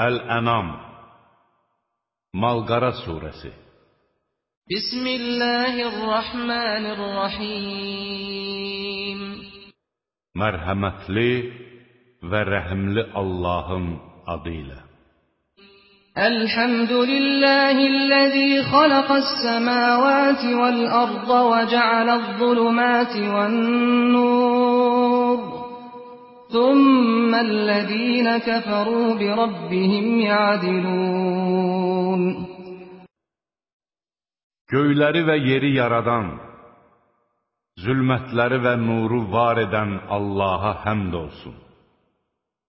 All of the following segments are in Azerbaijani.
Əl-Ənam Malqara Suresi Bismillahirrahmanirrahim Mərhəmətli və rəhimli Allahın adı ilə الحمد لله الذي خلق السماوات والأرض وجعل الظلمات والنور Thummellezina keferu bi rabbihim ya'dilun Göyləri və yeri yaradan, zülmətləri və nuru var edən Allaha həmd olsun.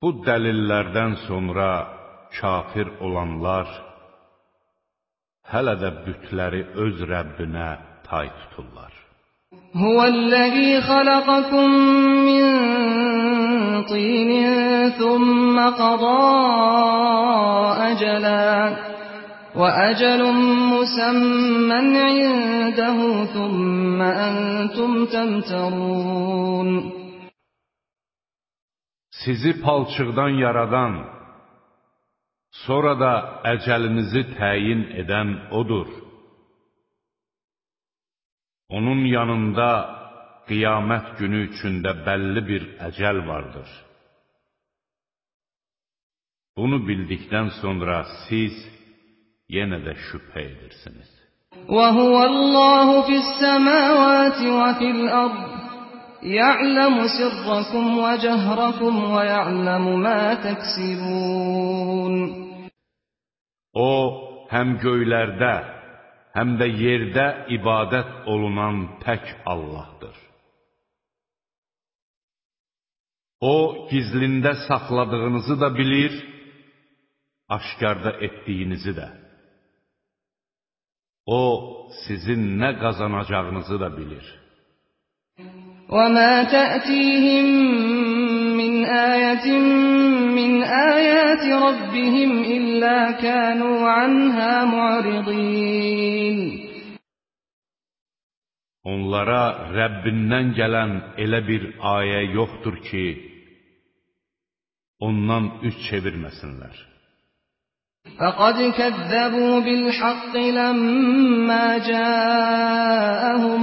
Bu dəlillərdən sonra kafir olanlar hələ də bütləri öz Rəbbinə tay tuturlar. Huvellezî xalaqakum min tînin thumma qadâ ecelen وأجل مسمى عنده ثم أنتم تمترون Sizi palçıqdan yaradan, sonra da əcəlinizi təyin edən O'dur. Onun yanında qiyamət günü üçündə bəlli bir əcəl vardır. Bunu bildikdən sonra siz yenə də şübhə edirsiniz. وَهُوَ اللَّهُ فِي السَّمَاوَاتِ وَفِي الْأَرْضِ يَعْلَمُ سِرَّكُمْ وَجَهْرَكُمْ وَيَعْلَمُ مَا تَكْسِبُونَ O, həm göylərdə, həm də yerdə ibadət olunan tək Allahdır. O, gizlində saxladığınızı da bilir, aşkarda etdiyinizi də. O, sizin nə qazanacağınızı da bilir. وَمَا تَأْتِيهِم مِّنْ آيَةٍ مِّنْ آيَاتِ رَبِّهِمْ إِلَّا كَانُوا عَنْهَا مُعْرِضِينَ Onlara Rəbbindən gələn elə bir ayə yoxdur ki, ondan üç çevirməsinlər. فَقَدْ كَذَّبُوا بِالْحَقِّ لَمَّا جَاءَهُمْ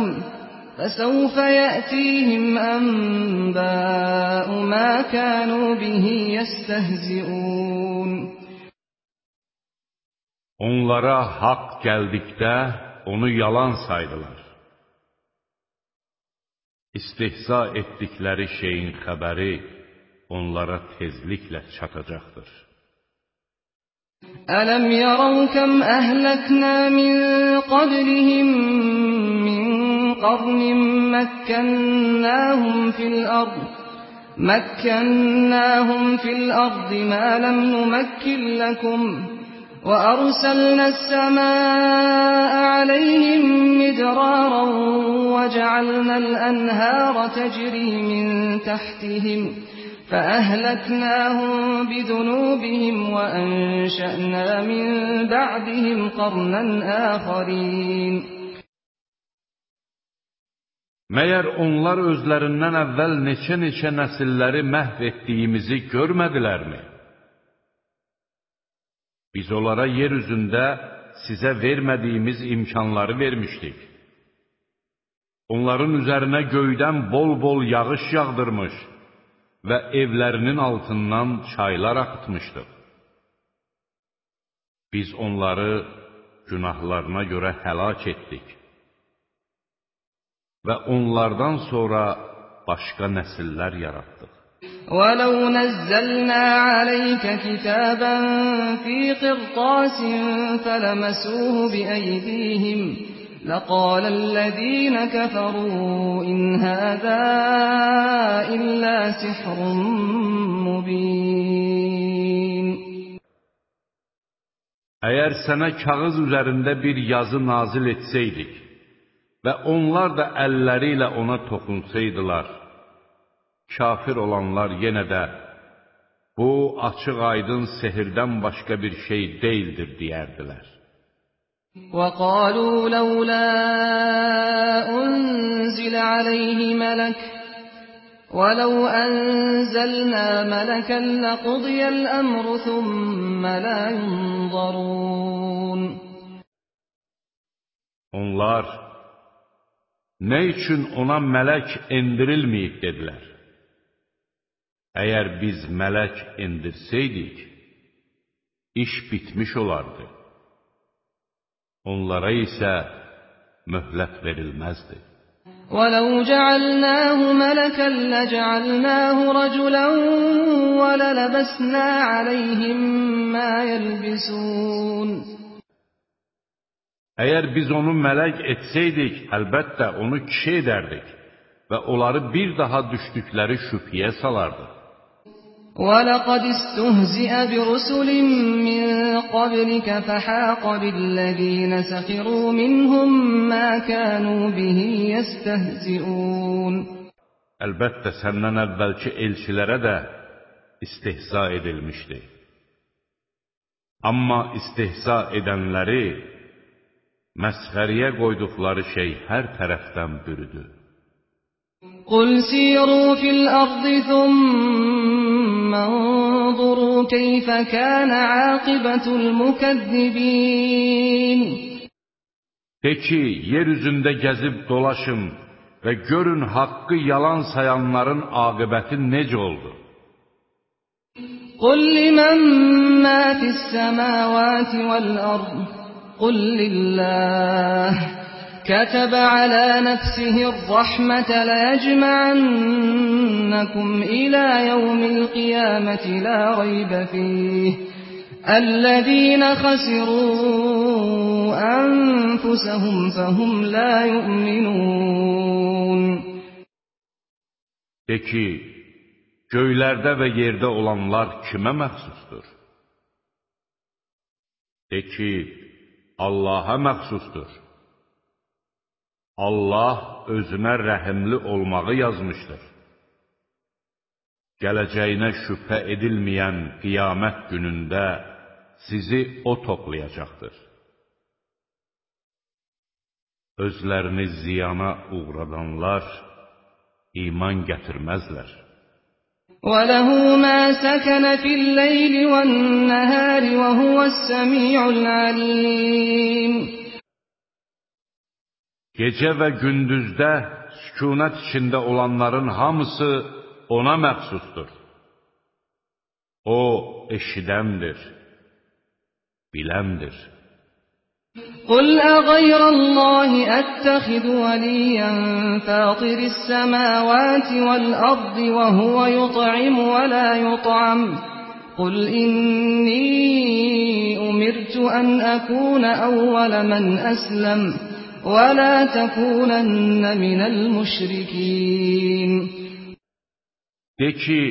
فَسَوْفَ يَأْتِيهِمْ أَنبَاءُ مَا كَانُوا بِهِ يَسْتَهْزِئُونَ Onlara haqq gəldikdə onu yalan saydılar. İstihza etdikləri şeyin xəbəri onlara tezliklə çatacaqdır. Ələm yarav kəm əhləknə min qablihim min qarnin məkkənnəhum fil ard məkkənnəhum fil ard mə ləm nüməkkil ləkum وأرسلنا السماء عليهم مدرارا وجعلنا الأنهار تجري من تحتهم فَأَهْلَكْنَاهُم بِذُنُوبِهِمْ وَأَنشَأْنَا مِن بَعْدِهِمْ قَرْنًا آخَرِينَ Məyər onlar özlərindən əvvəl neçə-neçə nəsilləri məhv etdiyimizi görmədilərmi? Biz onlara yer üzündə sizə vermədiyimiz imkanları vermişdik. Onların üzərinə göydən bol-bol yağış yağdırmış və evlərinin altından çaylar axıtmışdıq. Biz onları günahlarına görə həlak etdik və onlardan sonra başqa nəsillər yaratdıq. وَلَوْ نَزَّلْنَا عَلَيْكَ كِتَابًا فِي قِرْطَاسٍ فَلَمَسُوهُ بِأَيْدِيهِمْ لَقَالَ الَّذِينَ كَفَرُوا إِنْ هَذَا إِلَّا سِحْرٌ مُّبِينٌ Əgər sənə kağız üzərində bir yazı nazil etsəydik və onlar da əlləri ilə ona toxunsaydılar, kafir olanlar yenə də bu açıq-aydın sehirdən başqa bir şey deyildir deyərdilər. وَقَالُوا لَوْلَا أُنزِلَ عَلَيْهِ مَلَكٌ وَلَوْ أَنزَلْنَا مَلَكًا لَّقُضِيَ الْأَمْرُ ثُمَّ لَا يُنظَرُونَ Onlar, nə üçün ona mələk endirilməyib, dedilər. Əgər biz mələk endirsəydik, iş bitmiş olardı. Onlara isə möhlət verilməzdi. وَلَوْ جَعَلْنَاهُ مَلَكًا لَّجَعَلْنَاهُ رَجُلًا وَلَلَبَسْنَا عَلَيْهِم مَّا يَلْبِسُونَ Əgər biz onu mələk etsəydik, əlbəttə onu kişi edərdik və onları bir daha düşdükləri şübhəyə salardıq. وَلَقَدِ اسْتُهْزِئَ بِرُسُلٍ مِّن قَبْلِكَ فَحَاقَ بِالَّذِينَ سَخِرُوا مِنْهُم مَّا كَانُوا بِهِ يَسْتَهْزِئُونَ Əlbəttə səndən əvvəlki elçilərə də istehza edilmişdi. Amma istehza edənləri məsxəriyə qoyduqları şey hər tərəfdən bürüdü. قُلْ سِيرُوا فِي الْأَرْضِ ثُمَّ انظُرُوا كَيْفَ كَانَ عَاقِبَةُ الْمُكَذِّبِينَ De ki, yer üzündə gəzib dolaşın və görün haqqı yalan sayanların aqibəti necə oldu. قُل لِّمَن مَّا فِي السَّمَاوَاتِ وَالْأَرْضِ قُل لِّلَّهِ كَتَبَ عَلَىٰ نَفْسِهِ الرَّحْمَةَ لَيَجْمَعَنَّكُمْ إِلَىٰ يَوْمِ الْقِيَامَةِ لَا رَيْبَ فِيهِ الَّذِينَ خَسِرُوا أَنفُسَهُمْ فَهُمْ لَا يُؤْمِنُونَ De ki, göylərdə və yerdə olanlar kimə məxsusdur? De ki, Allaha məxsusdur. Allah özünə rəhimli olmağı yazmışdır. Gələcəyinə şübhə edilməyən qiyamət günündə sizi O toplayacaqdır. Özlərini ziyana uğradanlar iman gətirməzlər. وَلَهُ مَا سَكَنَ فِي اللَّيْلِ وَالنَّهَارِ وَهُوَ السَّمِيعُ الْعَلِيمُ Gecə və gündüzdə sükunət içində olanların hamısı ona məxsusdur. O, eşidəndir, biləndir. قُلْ أَغَيْرَ اللَّهِ أَتَّخِذُ وَلِيًّا فَاطِرِ السَّمَاوَاتِ وَالْأَرْضِ وَهُوَ يُطْعِمُ وَلَا يُطْعَمُ قُلْ إِنِّي أُمِرْتُ أَنْ أَكُونَ أَوَّلَ مَنْ أَسْلَمَ وَلَا تَكُونَنَّ مِنَ الْمُشْرِكِينَ De ki,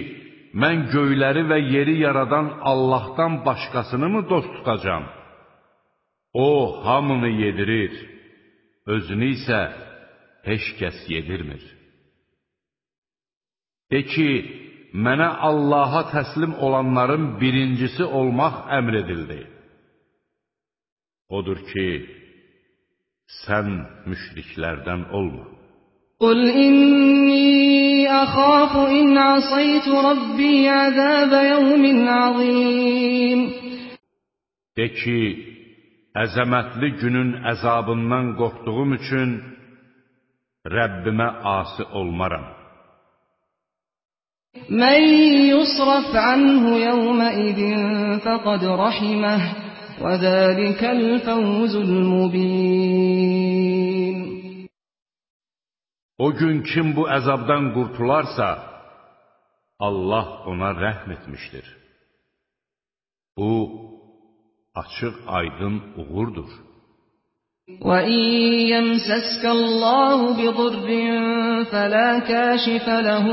mən göyləri və yeri yaradan Allahdan başqasını mı dost tutacam? O, hamını yedirir, özünü isə heç kəs yedirmir. De ki, mənə Allaha təslim olanların birincisi olmaq əmr edildi. Odur ki, sən müşriklərdən olma. Qul inni axafu in asaytu rabbi azab yawmin azim. De ki, əzəmətli günün əzabından qorxduğum üçün Rəbbimə asi olmaram. Mən yusraf anhu yawma idin faqad rahimahu وَذَٰلِكَ الْفَوْزُ الْمُبِينُ O gün kim bu əzabdan qurtularsa, Allah ona rəhm etmişdir. Bu, açıq aydın uğurdur. وَإِن يَمْسَسْكَ اللَّهُ بِضُرٍّ فَلَا كَاشِفَ لَهُ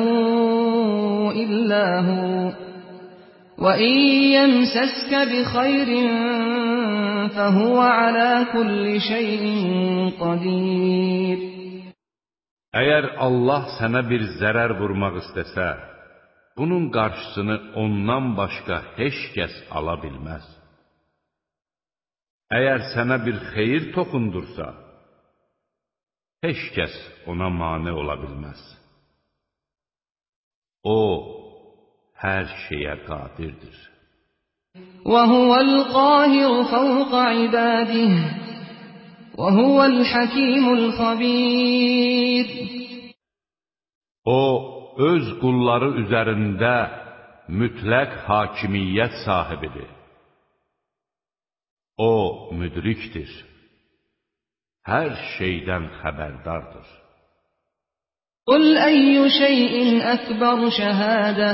إِلَّا هُوَ وَإِن يَمْسَسْكَ بِخَيْرٍ فَهُوَ عَلَىٰ كُلِّ شَيْءٍ قَدِيرٌ Əgər Allah sənə bir zərər vurmaq istəsə, bunun qarşısını ondan başqa heç kəs ala bilməz. Əgər sənə bir xeyir toxundursa, heç kəs ona mane ola bilməz. O, hər şeyə qadirdir. وهو القاهر فوق عباده وهو الحكيم الخبير O, öz qulları üzərində mütləq hakimiyyət sahibidir. O, müdrikdir. Hər şeydən xəbərdardır. قل أي شيء أكبر شهادة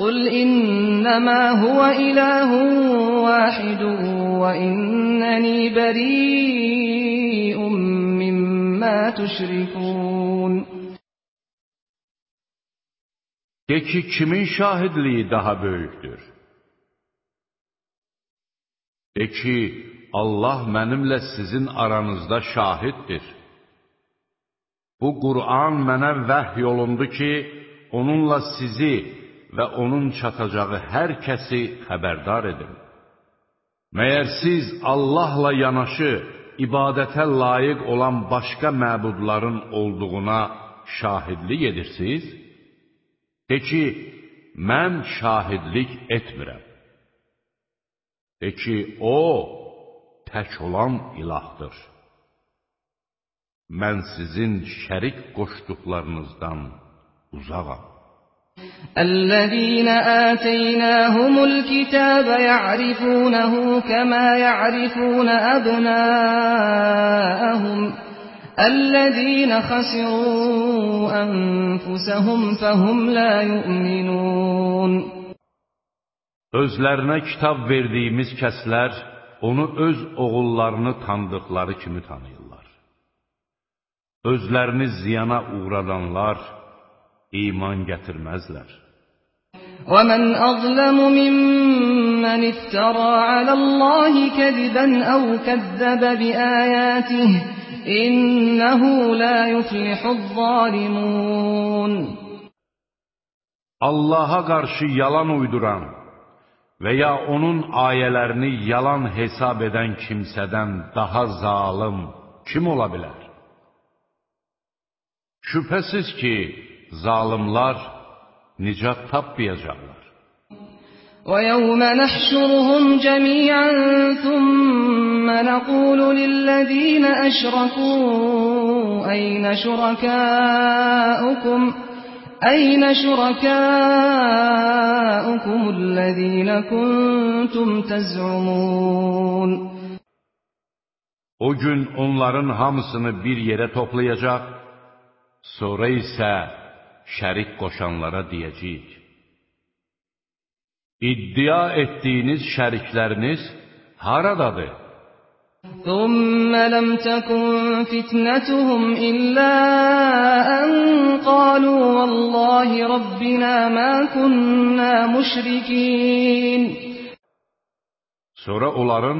قل إنما هو إله واحد وإنني بريء مما تشركون De ki, kimin şahidliyi daha böyükdür? De ki, Allah mənimlə sizin aranızda şahiddir. Bu Qur'an mənə vəhy olundu ki, onunla sizi və onun çatacağı hər kəsi xəbərdar edin. Məyər siz Allahla yanaşı ibadətə layiq olan başqa məbudların olduğuna şahidlik edirsiniz? De ki, mən şahidlik etmirəm. De ki, O, tək olan ilahdır. Mən sizin şərik qoşduqlarınızdan uzağam. الذين آتيناهم الكتاب يعرفونه كما يعرفون أبناءهم الذين خسروا أنفسهم فهم لا يؤمنون Özlərinə kitab verdiyimiz kəslər onu öz oğullarını tanıdıqları kimi tanıyırlar. Özlərini ziyana uğradanlar, iman gətirməzlər. وَمَنْ أَظْلَمُ مِمَّنِ افْتَرَى عَلَى اللَّهِ كَذِبًا أَوْ كَذَّبَ بِآيَاتِهِ إِنَّهُ لَا يُفْلِحُ الظَّالِمُونَ Allaha qarşı yalan uyduran və ya onun ayələrini yalan hesab edən kimsədən daha zalım kim ola bilər? Şübhəsiz ki, zalimlar nicat tapmayacaqlar. وَيَوْمَ نَحْشُرُهُمْ جَمِيعًا ثُمَّ نَقُولُ لِلَّذِينَ أَشْرَكُوا أَيْنَ شُرَكَاؤُكُمْ أَيْنَ شُرَكَاؤُكُمُ الَّذِينَ كُنتُمْ تَزْعُمُونَ O gün onların hamısını bir yerə toplayacaq, sonra isə şərik qoşanlara deyəcəyik. İddia etdiyiniz şərikləriniz haradadır? ثم لم تكن فتنتهم إلا أن قالوا والله ربنا ما كنا مشركين Sonra onların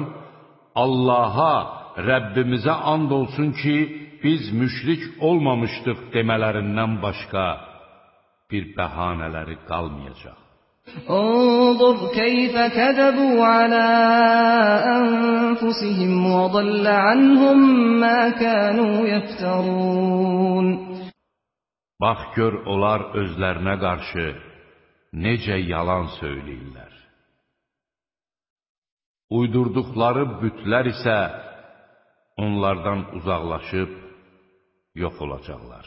Allaha, Rəbbimizə and olsun ki, biz müşrik olmamışdıq demələrindən başqa bir bəhanələri qalmayacaq. انظر كيف كذبوا على أنفسهم وضل عنهم ما كانوا يفترون Bax gör onlar özlərinə qarşı necə yalan söyləyirlər. Uydurduqları bütlər isə onlardan uzaqlaşıb yox olacaqlar.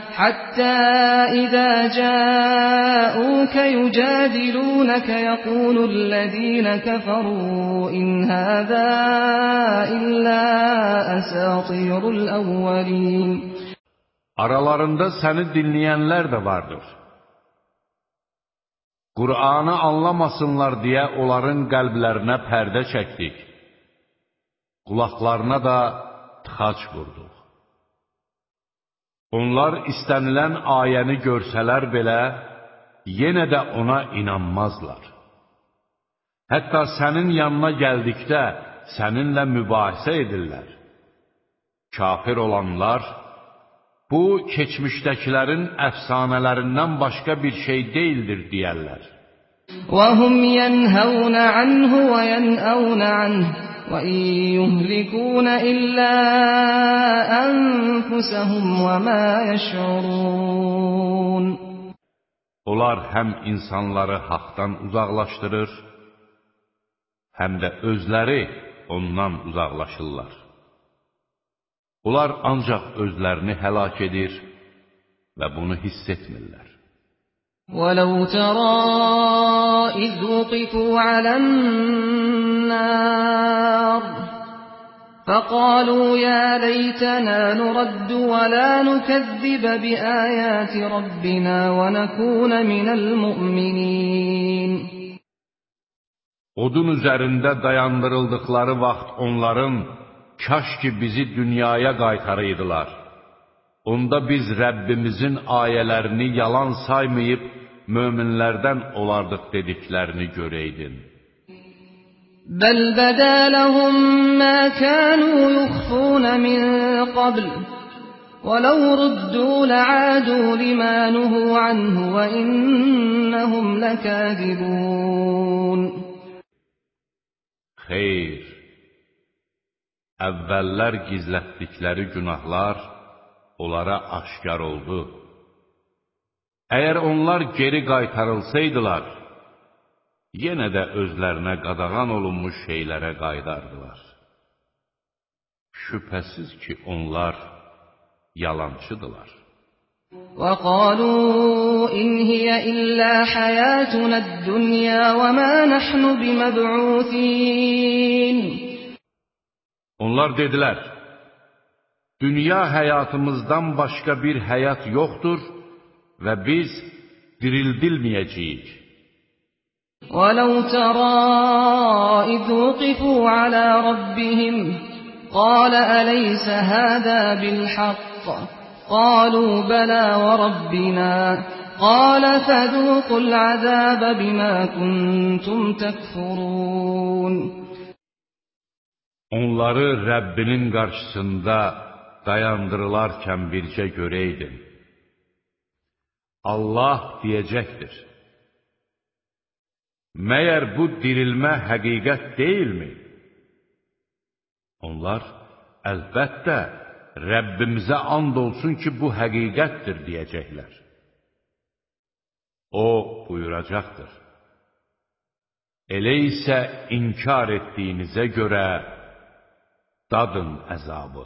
حتى إذا جاءوك يجادلونك يقول الذين كفروا إن هذا إلا أساطير الأولين Aralarında səni dinləyənlər də vardır. Qur'anı anlamasınlar deyə onların qəlblərinə pərdə çəkdik. Qulaqlarına da tıxac vurduq. Onlar istənilən ayəni görsələr belə, yenə də ona inanmazlar. Hətta sənin yanına gəldikdə səninlə mübahisə edirlər. Kafir olanlar, bu, keçmişdəkilərin əfsanələrindən başqa bir şey deyildir, deyərlər. وَهُمْ يَنْهَوْنَ عَنْهُ وَيَنْأَوْنَ عَنْهُ وَإِنْ يُهْلِكُونَ إِلَّا أَنفُسَهُمْ وَمَا يَشْعُرُونَ Onlar həm insanları haqdan uzaqlaşdırır, həm də özləri ondan uzaqlaşırlar. Onlar ancaq özlərini həlak edir və bunu hiss etmirlər. وَلَوْ تَرَى إِذْ وُقِفُوا عَلَى النَّارِ فَقَالُوا يَا لَيْتَنَا نُرَدُّ وَلَا نُكَذِّبَ بِآيَاتِ رَبِّنَا وَنَكُونَ مِنَ الْمُؤْمِنِينَ Odun üzərində dayandırıldıqları vaxt onların kaş ki bizi dünyaya qaytarıydılar. Onda biz Rəbbimizin ayələrini yalan saymayıb, möminlərdən olardıq dediklərini görəydin. بل بدا لهم ما كانوا يخفون من قبل ولو ردوا لعادوا لما نهوا عنه وإنهم لكاذبون Xeyr, əvvəllər gizlətdikləri günahlar onlara aşkar oldu. Əgər onlar geri qaytarılsaydılar, yenə də özlərinə qadağan olunmuş şeylərə qaydardılar. Şübhəsiz ki, onlar yalançıdılar. وقالوا إن هي إلا حياتنا الدنيا وما نحن بمبعوثين Onlar dedilər, dünya həyatımızdan başqa bir həyat yoxdur və biz dirildilməyəcəyik. ولو ترى إذ وقفوا على ربهم قال أليس هذا بالحق قالوا بلى وربنا قال فذوقوا العذاب بما كنتم تكفرون Onları Rəbbinin qarşısında dayandırılarkən bircə görəydin. Allah deyəcəkdir. Məyər bu dirilmə həqiqət deyilmi? Onlar, əlbəttə, Rəbbimizə and olsun ki, bu həqiqətdir, deyəcəklər. O, buyuracaqdır. Elə isə inkar etdiyinizə görə dadın əzabı.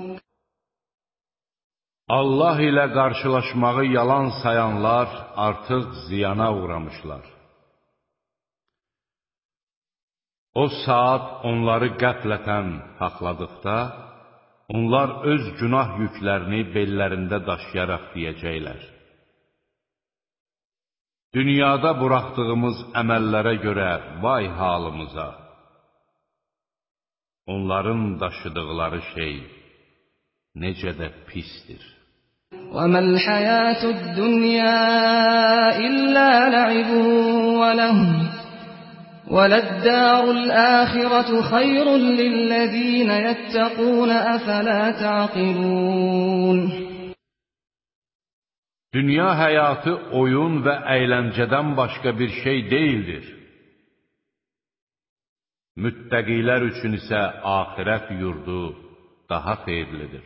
Allah ilə qarşılaşmağı yalan sayanlar artıq ziyana uğramışlar. O saat onları qəflətən haqladıqda, onlar öz günah yüklərini bellərində daşıyaraq deyəcəklər. Dünyada buraxdığımız əməllərə görə vay halımıza! Onların daşıdıqları şey necə də pisdir. وما الحياة الدنيا إلا لعب وله وللدار الآخرة خير للذين يتقون أفلا تعقلون Dünya həyatı oyun və əyləncədən başqa bir şey deyildir. Müttəqilər üçün isə axirət yurdu daha xeyirlidir.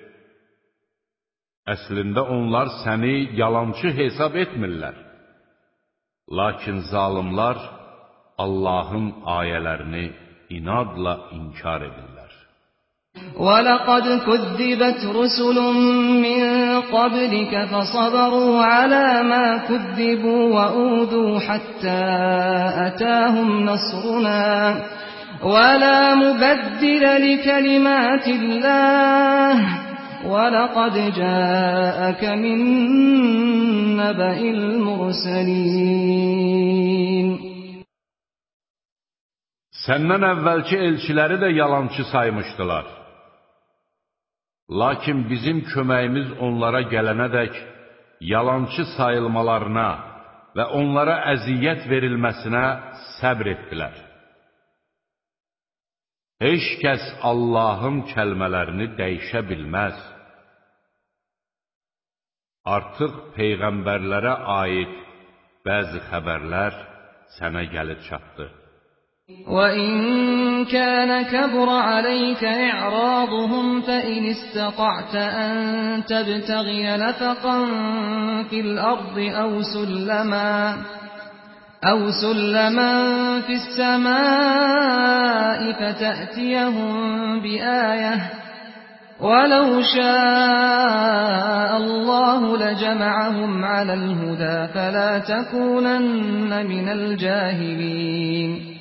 Əslində onlar səni yalançı hesab etmirlər. Lakin zalimlar Allahın ayələrini inadla inkar edirlər. وَلَقَدْ كُذِّبَتْ رُسُلٌ مِّن قَبْلِكَ فَصَبَرُوا عَلَىٰ مَا كُذِّبُوا وَأُوذُوا حَتَّىٰ أَتَاهُمْ نَصْرُنَا وَلَا مُبَدِّلَ لِكَلِمَاتِ اللَّهِ وَلَقَدْ جَاءَكَ مِن نَّبَإِ الْمُرْسَلِينَ Səndən əvvəlki elçiləri də yalançı saymışdılar. Lakin bizim köməyimiz onlara gələnədək yalançı sayılmalarına və onlara əziyyət verilməsinə səbr etdilər. Heç kəs Allahın kəlmələrini dəyişə bilməz. Artıq peyğəmbərlərə aid bəzi xəbərlər sənə gəlib çatdı. وَإِن كَانَ كَبُرَ عَلَيْكَ إِعْرَاضُهُمْ فَإِنِ اسْتَطَعْتَ أَن تَبْتَغِيَ نَفَقًا فِي الْأَرْضِ أَوْ سُلَّمًا أَوْ سُلَّمًا فِي السَّمَاءِ فَتَأْتِيَهُم بِآيَةٍ ۚ وَلَوْ شَاءَ اللَّهُ لَجَمَعَهُمْ عَلَى الْهُدَىٰ فَلَا تَكُونَنَّ مِنَ الْجَاهِلِينَ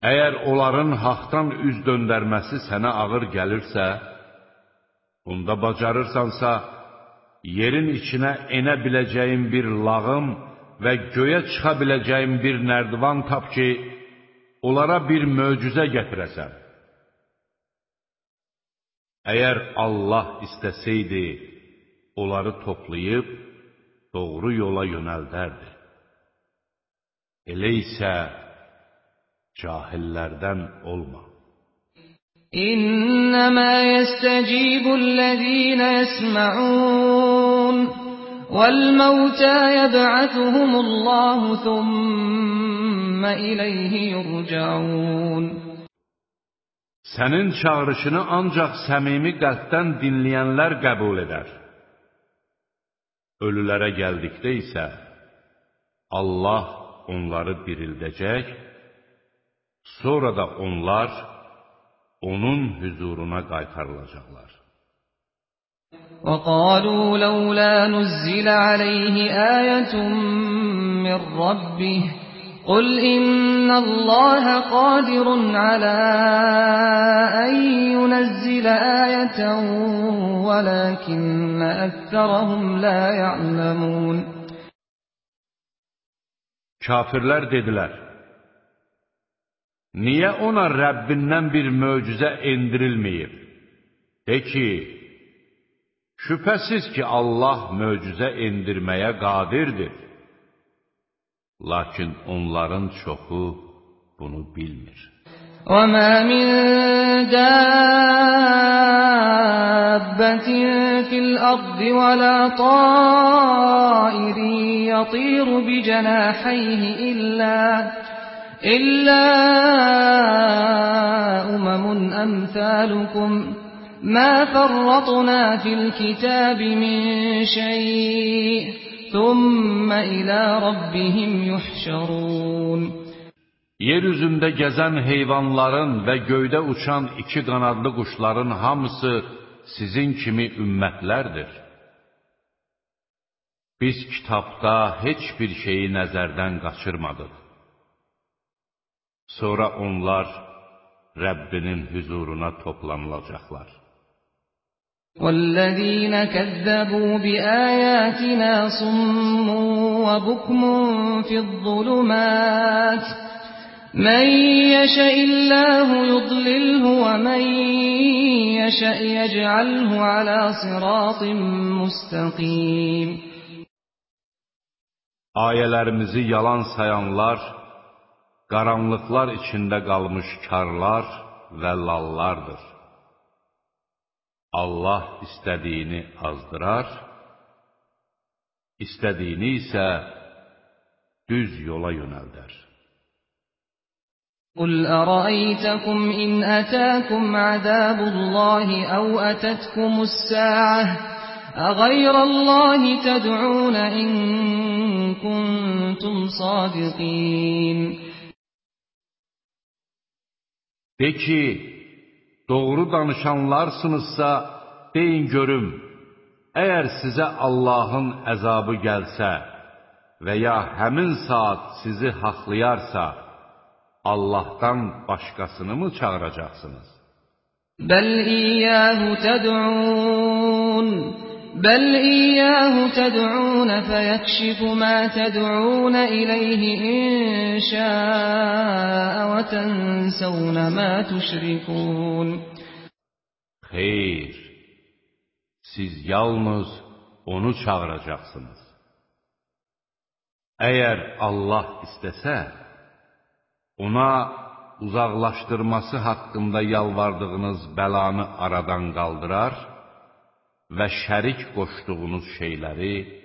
Əgər onların haqdan üz döndərməsi sənə ağır gəlirsə, onda bacarırsansa, yerin içinə enə biləcəyin bir lağım və göyə çıxa biləcəyin bir nərdivan tap ki, onlara bir möcüzə gətirəsən. Əgər Allah istəsəydi, onları toplayıb, doğru yola yönəldərdi. Elə isə, cahillərdən olma. İnnəmə yəstəcibullezîne yesma'un vel-mevtâ yeb'atuhumullahu thumme ileyhi yurcaun. Sənin çağırışını ancaq səmimi qəlbdən dinləyənlər qəbul edər. Ölülərə gəldikdə isə Allah onları dirildəcək Sonra da onlar onun huzuruna qaytarılacaqlar. وَقَالُوا لَوْلَا نُزِّلَ عَلَيْهِ آيَةٌ مِّن رَّبِّهِ قُلْ إِنَّ اللَّهَ قَادِرٌ عَلَىٰ أَن يُنَزِّلَ آيَةً وَلَٰكِنَّ أَكْثَرَهُمْ لَا يَعْلَمُونَ Kafirlər dedilər, Niyə ona Rəbbindən bir möcüzə endirilməyib? De ki, şübhəsiz ki, Allah möcüzə endirməyə qadirdir. Lakin onların çoxu bunu bilmir. وَمَا مِن دَابَّةٍ فِي الْأَرْضِ وَلَا طَائِرٍ يَطِيرُ بِجَنَاحَيْهِ إِلَّا إلا أمم أمثالكم ما فرطنا في الكتاب من شيء ثم إلى ربهم يحشرون Yeryüzündə gəzən heyvanların və göydə uçan iki qanadlı quşların hamısı sizin kimi ümmətlərdir. Biz kitabda heç bir şeyi nəzərdən qaçırmadıq. Sonra onlar Rəbbinin huzuruna toplanılacaqlar. وَالَّذِينَ كَذَّبُوا بِآيَاتِنَا صُمٌّ وَبُكْمٌ فِي الظُّلُمَاتِ مَن يَشَإِ اللَّهُ يُضْلِلْهُ وَمَن يَشَأْ يَجْعَلْهُ عَلَىٰ صِرَاطٍ مُّسْتَقِيمٍ Ayələrimizi yalan sayanlar qaranlıqlar içində qalmış karlar və lallardır. Allah istədiyini azdırar, istədiyini isə düz yola yönəldər. قل أرأيتكم إن أتاكم عذاب الله أو أتتكم الساعة أغير الله تدعون إن كنتم صادقين De ki, doğru danışanlarsınızsa, deyin görüm, əgər sizə Allahın əzabı gəlsə və ya həmin saat sizi haqlayarsa, Allahdan başqasını mı çağıracaqsınız? Bəl iyyəhu təd'un Bəl iyyəhu təd'un fəyəkşifu mə təd'un iləyhi inşəə və tənsəvnə mə tüşrikun Xeyr, siz yalnız onu çağıracaqsınız. Əgər Allah istəsə, ona uzaqlaşdırması haqqında yalvardığınız bəlanı aradan qaldırar və şərik qoşduğunuz şeyləri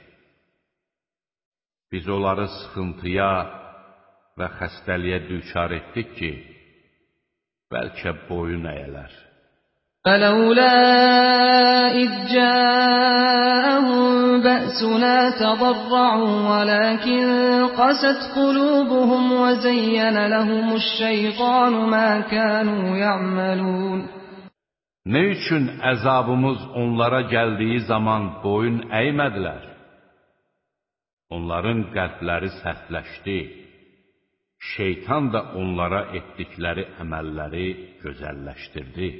Biz onları sıxıntıya və xəstəliyə düçar etdik ki, bəlkə boyun əyələr. فلولا إذ جاءهم بأسنا تضرعوا ولكن قست قلوبهم وزين لهم الشيطان ما كانوا يعملون Ne üçün əzabımız onlara gəldiyi zaman boyun əymədilər? Onların qəlbləri sərtləşdi. Şeytan da onlara etdikləri əməlləri gözəlləşdirdi.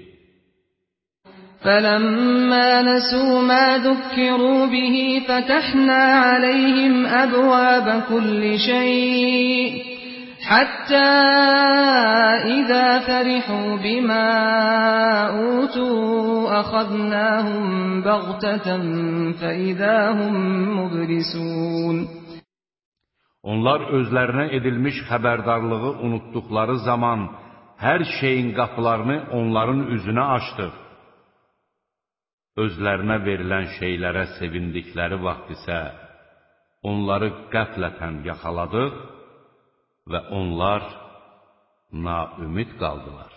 فلما نسوا ما ذكروا به فتحنا عليهم أبواب كل شيء حتى إذا فرحوا بما أوتوا أخذناهم بغتة فإذا هم مبلسون Onlar özlərinə edilmiş xəbərdarlığı unutduqları zaman hər şeyin qapılarını onların üzünə açdıq. özlərinə verilən şeylərə sevindikləri vaxt isə onları qəflətən yaxaladıq və onlar naümid qaldılar.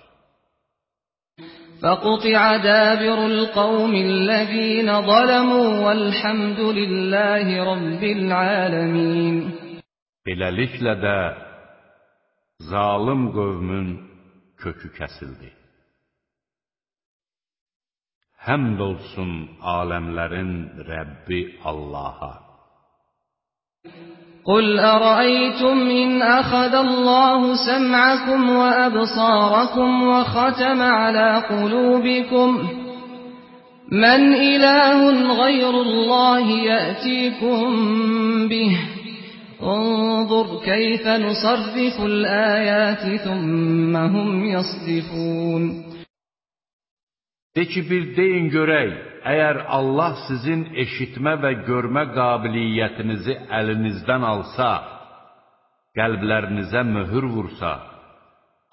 فقطع دابر القوم الذين ظلموا والحمد لله رب العالمين Beləliklə də zalım qövmün kökü kəsildi. Həmd olsun aləmlərin Rəbbi Allaha. قل أرأيتم إن أخذ الله سمعكم وأبصاركم وختم على قلوبكم من إله غير الله يأتيكم به انظر كيف نصرف الآيات ثم هم يصدفون De ki, bir deyin əgər Allah sizin eşitmə və görmə qabiliyyətinizi əlinizdən alsa, qəlblərinizə möhür vursa,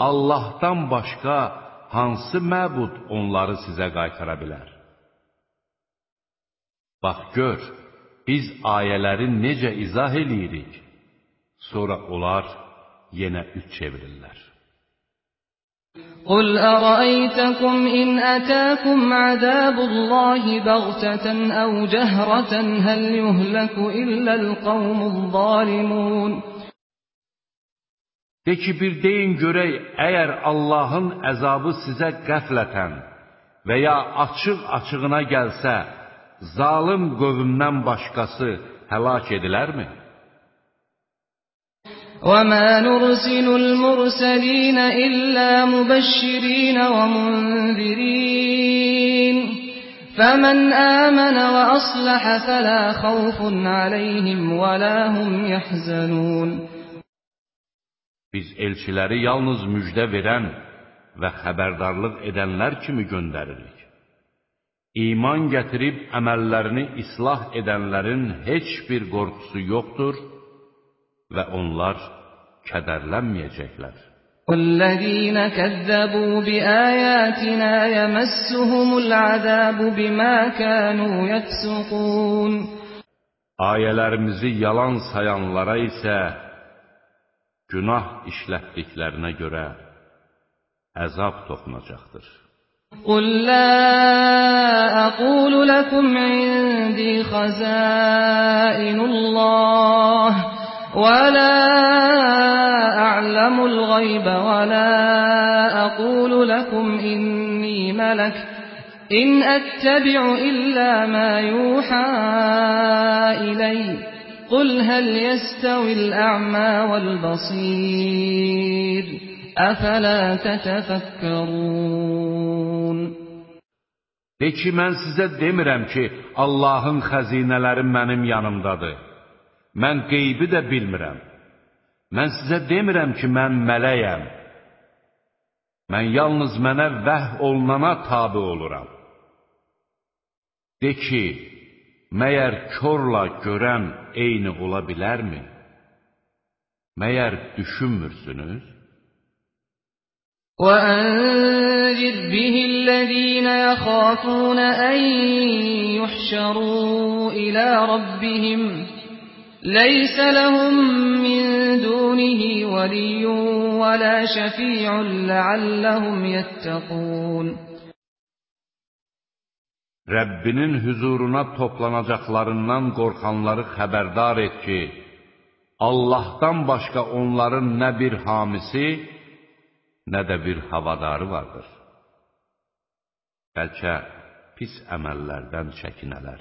Allahdan başqa hansı məbud onları sizə qaytara bilər? Bax, gör, biz ayələri necə izah eləyirik, sonra onlar yenə üç çevirirlər. قل أرأيتكم إن أتاكم عذاب الله بغتة أو جهرة هل يهلك إلا القوم الظالمون De ki, bir deyin görək, əgər Allahın əzabı sizə qəflətən və ya açıq-açığına gəlsə, zalim qövmdən başqası həlak edilərmi? وَمَا نُرْسِلُ الْمُرْسَلِينَ إِلَّا مُبَشِّرِينَ وَمُنذِرِينَ فَمَنْ آمَنَ وَأَصْلَحَ فَلَا خَوْفٌ عَلَيْهِمْ وَلَا هُمْ يَحْزَنُونَ Biz elçiləri yalnız müjdə verən və xəbərdarlıq edənlər kimi göndəririk. İman gətirib əməllərini islah edənlərin heç bir qorxusu yoxdur və onlar kədərlənməyəcəklər. وَالَّذِينَ كَذَّبُوا بِآيَاتِنَا يَمَسُّهُمُ الْعَذَابُ بِمَا كَانُوا يَفْسُقُونَ Ayələrimizi yalan sayanlara isə günah işlətdiklərinə görə əzab toxunacaqdır. قُل لَّا أَقُولُ لَكُمْ عِندِي خَزَائِنُ اللَّهِ وَلَا أَعْلَمُ الْغَيْبَ وَلَا أَقُولُ لَكُمْ إِنِّي مَلَكٌ إِنْ أَتَّبِعُ إِلَّا مَا يُوحَىٰ إِلَيَّ قُلْ هَلْ يَسْتَوِي الْأَعْمَىٰ وَالْبَصِيرُ أَفَلَا تَتَفَكَّرُونَ De ki, mən sizə demirəm ki, Allahın xəzinələri mənim yanımdadır. Mən qeybi də bilmirəm. Mən sizə demirəm ki, mən mələyəm. Mən yalnız mənə vəh olunana tabi oluram. De ki, məyər körla görən eyni ola bilərmi? Məyər düşünmürsünüz? وَأَنذِرْ بِهِ الَّذِينَ يَخَافُونَ أَن يُحْشَرُوا إِلَىٰ رَبِّهِمْ لَيْسَ لَهُم مِّن دُونِهِ وَلِيٌّ وَلَا شَفِيعٌ لَّعَلَّهُمْ يَتَّقُونَ Rəbbinin hüzuruna toplanacaqlarından qorxanları xəbərdar et ki, Allahdan başqa onların nə bir hamisi, nə də bir havadarı vardır. Bəlkə pis əməllərdən çəkinələr.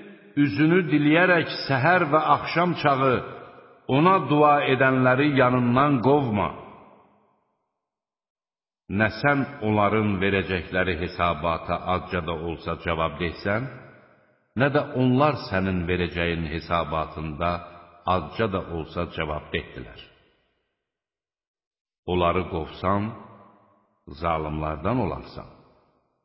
üzünü diləyərək səhər və axşam çağı ona dua edənləri yanından qovma. Nə sən onların verəcəkləri hesabata azca da olsa cavab deysən, nə də onlar sənin verəcəyin hesabatında azca da olsa cavab dehdilər. Onları qovsan, zalimlardan olarsan.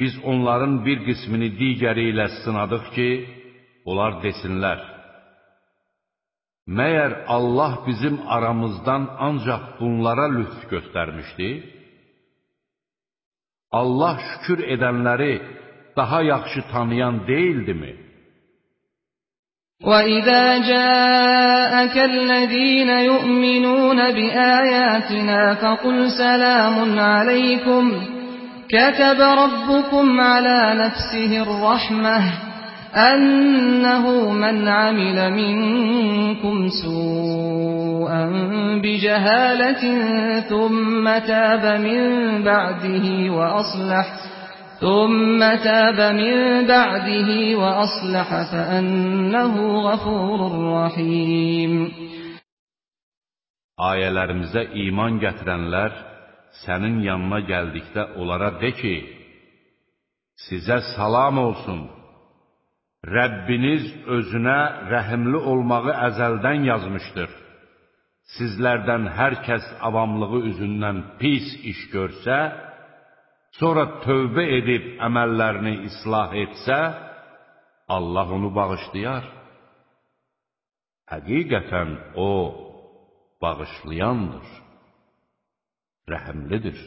biz onların bir qismini digəri ilə sınadıq ki, onlar desinlər, Məyər Allah bizim aramızdan ancaq bunlara lütf göstərmişdi? Allah şükür edənləri daha yaxşı tanıyan deyildimi? وَإِذَا جَاءَكَ الَّذِينَ يُؤْمِنُونَ بِآيَاتِنَا فَقُلْ سَلَامٌ عَلَيْكُمْ كَتَبَ رَبُّكُمْ عَلَى نَفْسِهِ الرَّحْمَةَ أَنَّهُ مَنْ عَمِلَ مِنكُمْ سُوءًا بِجَهَالَةٍ ثُمَّ تَابَ مِن بَعْدِهِ وَأَصْلَحَ ثُمَّ تَابَ مِن بَعْدِهِ وَأَصْلَحَ فَأَنَّهُ غَفُورٌ رَّحِيمٌ. Ayələrimizə iman gətirənlər sənin yanına gəldikdə onlara de ki, sizə salam olsun. Rəbbiniz özünə rəhimli olmağı əzəldən yazmışdır. sizlərdən hər kəs avamlığı üzündən pis iş görsə, sonra tövbə edib əməllərini islah etsə, Allah onu bağışlayar. Həqiqətən O, bağışlayandır, rəhəmlidir.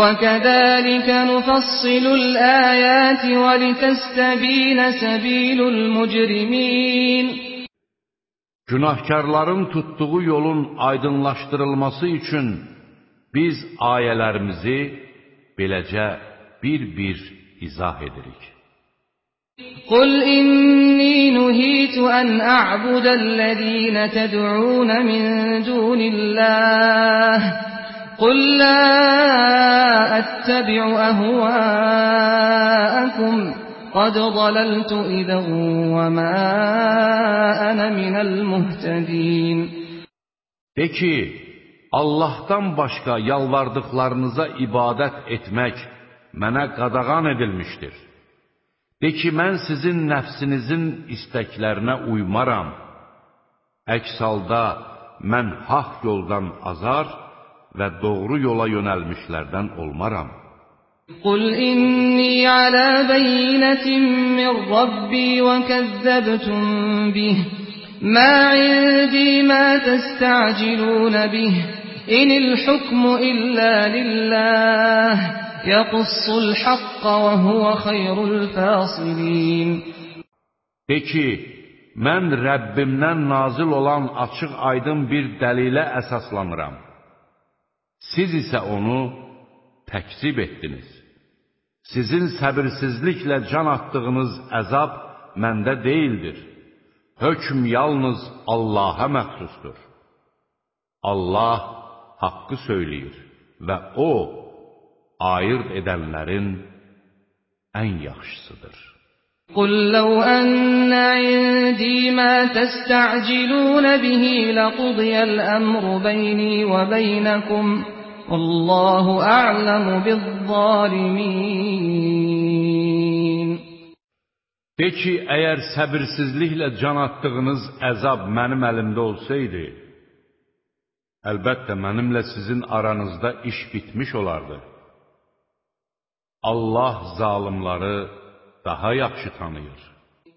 وَكَذَلِكَ نُفَصِّلُ الْآيَاتِ وَلِتَسْتَبِينَ سَبِيلُ الْمُجْرِمِينَ Günahkarların tutduğu yolun aydınlaşdırılması üçün biz ayələrimizi beləcə bir-bir izah edirik. قُلْ إِنِّي نُهِيتُ أَنْ أَعْبُدَ الَّذِينَ تَدْعُونَ مِن دُونِ اللَّهِ قُل لَّا أَتَّبِعُ أَهْوَاءَكُمْ قَدْ ضَلَلْتُ إِذًا وَمَا أَنَا مِنَ الْمُهْتَدِينَ De ki, Allahdan başqa yalvardıqlarınıza ibadət etmək mənə qadağan edilmişdir. De ki, mən sizin nəfsinizin istəklərinə uymaram. Əks halda mən haq yoldan azar və doğru yola yönəlmişlərdən olmaram. Qul inni ala bayyinatin min rabbi və kəzzəbtum bih. Ma indi ma testa'cilun bih. İnil hukmu illa lillah. Yaqussul haqqa və huve xeyrul fasilin. De ki, mən Rəbbimdən nazil olan açıq aydın bir dəlilə əsaslanıram Siz isə onu təkzib etdiniz. Sizin səbirsizliklə can atdığınız əzab məndə deyildir. Hökm yalnız Allaha məxsusdur. Allah haqqı söyləyir və O, ayırt edənlərin ən yaxşısıdır. قُل لَّوْ أَنَّ عِندِي مَا تَسْتَعْجِلُونَ بِهِ لَقُضِيَ الْأَمْرُ بَيْنِي وَبَيْنَكُمْ Allahu a'lamu bizzalimin. De ki, əgər səbirsizliklə can atdığınız əzab mənim əlimdə olsaydı, əlbəttə mənimlə sizin aranızda iş bitmiş olardı. Allah zalımları daha yaxşı tanıyır.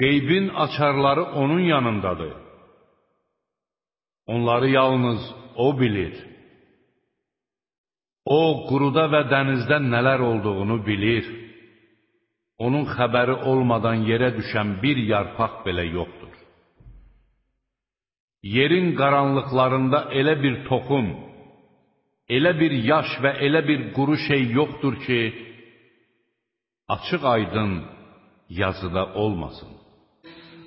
Qeybin açarları onun yanındadır. Onları yalnız O bilir. O, quruda və dənizdə nələr olduğunu bilir. Onun xəbəri olmadan yerə düşən bir yarpaq belə yoxdur. Yerin qaranlıqlarında elə bir toxum, elə bir yaş və elə bir quru şey yoxdur ki, açıq aydın yazıda olmasın.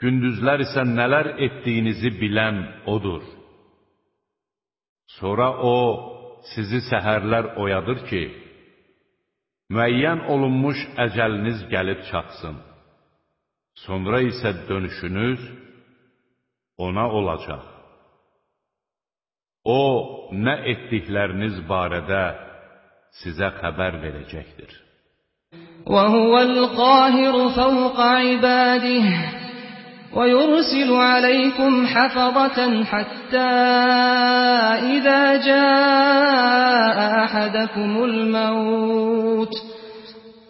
gündüzlər isə nələr etdiyinizi bilən O'dur. Sonra O, sizi səhərlər oyadır ki, müəyyən olunmuş əcəliniz gəlib çatsın. Sonra isə dönüşünüz ona olacaq. O, nə etdikləriniz barədə sizə xəbər verəcəkdir. وَهُوَ الْقَاهِرُ فَوْقَ عِبَادِهِ وَيُرْسِلُ عَلَيْكُمْ حَفَظَةً حَتَّى إِذَا جَاءَ أَحَدَكُمُ الْمَوْتُ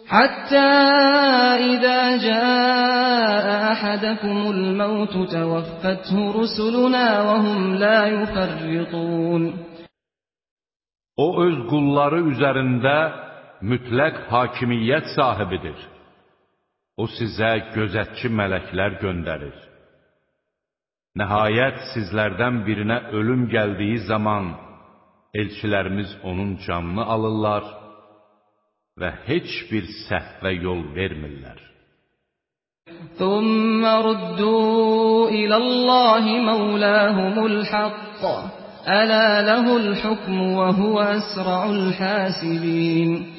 حتى إذا جاء أحدكم الموت توفته رسلنا وهم لا يفرطون O öz qulları üzərində mütləq hakimiyyət sahibidir. O sizə gözətçi mələklər göndərir. Nəhayət sizlərdən birinə ölüm gəldiyi zaman elçilərimiz onun canını alırlar və heç bir səhvə yol vermirlər. ثم ردوا إلى الله مولاهم الحق ألا له الحكم وهو أسرع الحاسبين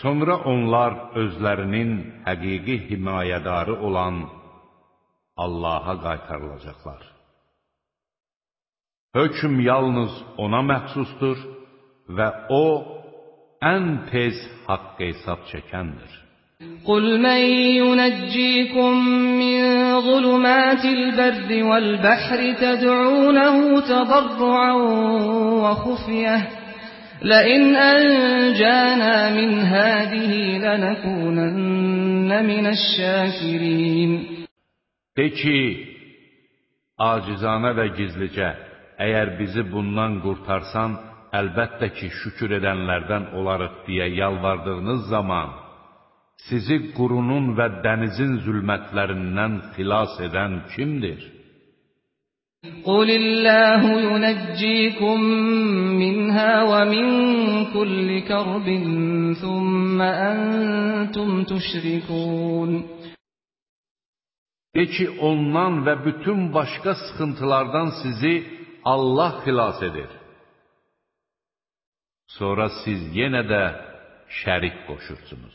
Sonra onlar özlərinin həqiqi himayədarı olan Allaha qaytarılacaqlar. Hökm yalnız ona məxsusdur və o, ən tez haqq hesab çəkəndir. Qul mən yunəccikum min zulumatil berri vel bahri təd'unahu tədarruan və xufiyəh لئن أنجانا من هذه لنكونن من الشاكرين De ki, acizanə və gizlicə, əgər bizi bundan qurtarsan, əlbəttə ki, şükür edənlərdən olarıq deyə yalvardığınız zaman, sizi qurunun və dənizin zülmətlərindən xilas edən kimdir? قل الله ينجيكم منها ومن كل كرب ثم أنتم تشركون De ki, ondan və bütün başqa sıxıntılardan sizi Allah xilas edir. Sonra siz yenə də şərik qoşursunuz.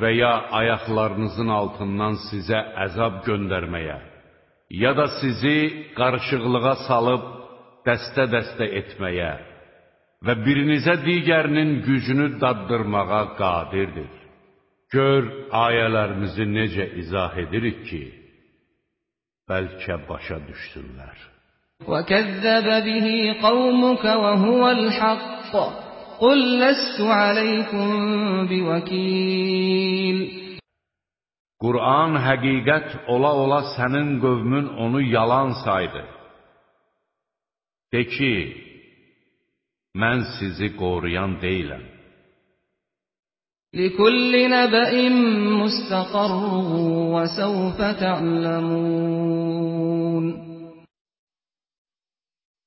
və ya ayaqlarınızın altından sizə əzab göndərməyə, ya da sizi qarışıqlığa salıb dəstə-dəstə etməyə və birinizə digərinin gücünü daddırmağa qadirdir. Gör ayələrimizi necə izah edirik ki, bəlkə başa düşsünlər. وكذب به قومك وهو الحق قل لست عليكم بوكيل Qur'an həqiqət ola-ola sənin qövmün onu yalan saydı. De ki, mən sizi qoruyan deyiləm. لكل نبأ مستقر وسوف تعلمون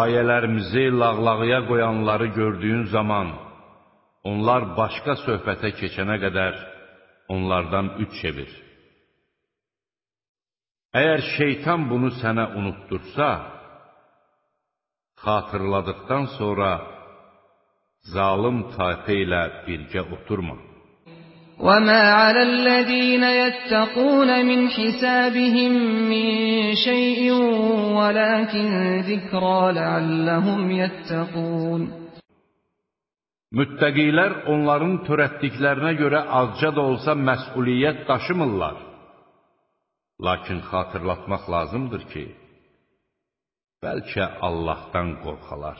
Ayələrimizi lağlağıya qoyanları gördüyün zaman, onlar başqa söhbətə keçənə qədər onlardan üç çevir. Əgər şeytan bunu sənə unutdursa, xatırladıqdan sonra zalım tayfə ilə birgə oturma. وَمَا عَلَى الَّذِينَ يَتَّقُونَ مِنْ حِسَابِهِمْ مِنْ شَيْءٍ وَلَكِنْ ذِكْرَى لَعَلَّهُمْ يَتَّقُونَ Müttəqilər onların törətdiklərinə görə azca da olsa məsuliyyət daşımırlar. Lakin xatırlatmaq lazımdır ki, bəlkə Allahdan qorxalar.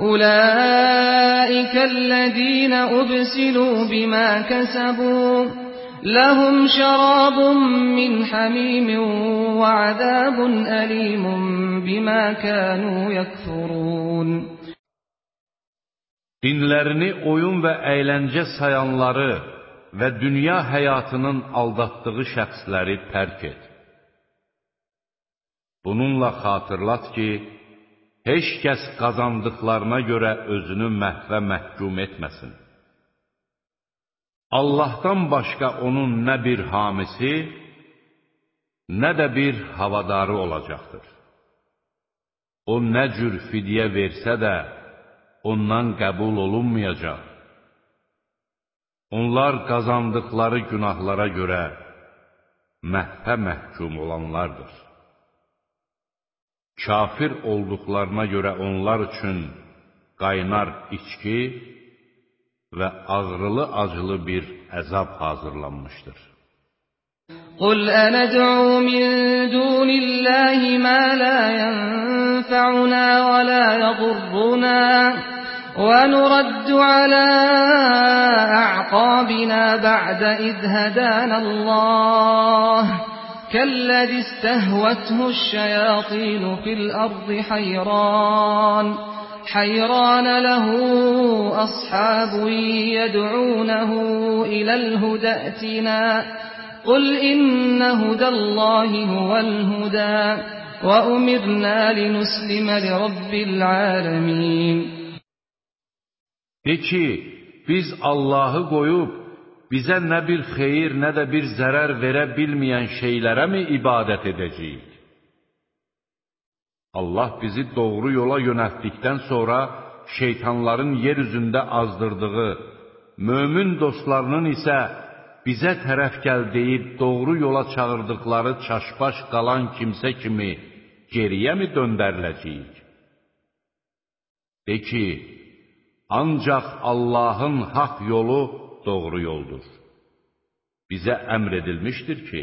أولئك الذين أبسلوا بما كسبوا لهم شراب من حميم وعذاب أليم بما كانوا يكفرون dinlərini oyun və əyləncə sayanları və dünya həyatının aldatdığı şəxsləri tərk et. Bununla xatırlat ki, heç kəs qazandıqlarına görə özünü məhvə məhkum etməsin. Allahdan başqa onun nə bir hamisi, nə də bir havadarı olacaqdır. O nə cür fidyə versə də, ondan qəbul olunmayacaq. Onlar qazandıqları günahlara görə məhvə məhkum olanlardır. Kafir olduqlarına görə onlar üçün qaynar içki və ağrılı-acılı bir əzab hazırlanmışdır. قُلْ أَنَدْعُو مِن دُونِ اللَّهِ مَا لَا يَنفَعُنَا وَلَا يَضُرُّنَا ونرد على أعقابنا بعد إذ هدانا الله كالذي استهوته الشياطين في الأرض حيران حيران له أصحاب يدعونه إلى الهدى ائتنا قل إن هدى الله هو الهدى وأمرنا لنسلم لرب العالمين De biz Allahı qoyub, bizə nə bir xeyir, nə də bir zərər verə bilməyən şeylərə mi ibadət edəcəyik? Allah bizi doğru yola yönəltdikdən sonra şeytanların yer üzündə azdırdığı, mömin dostlarının isə bizə tərəf gəl deyib doğru yola çağırdıqları çaşbaş qalan kimsə kimi geriyə mi döndəriləcəyik? De ki, Ancaq Allahın haqq yolu doğru yoldur. Bizə əmr edilmişdir ki,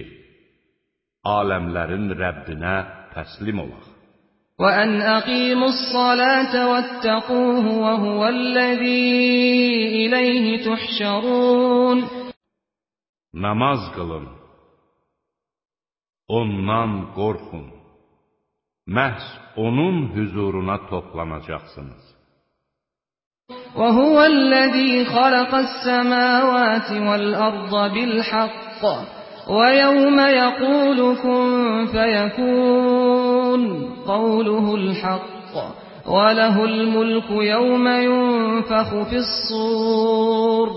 aləmlərin Rəbbinə təslim olaq. وَأَنْ أَقِيمُوا الصَّلَاةَ وَاتَّقُوهُ وَهُوَ الَّذِي إِلَيْهِ تُحْشَرُونَ Namaz qılın. Ondan qorxun. Məhz onun huzuruna toplanacaqsınız. وهو الذي خلق السماوات والأرض بالحق ويوم يقول كن فيكون قوله الحق وله الملك يوم ينفخ في الصور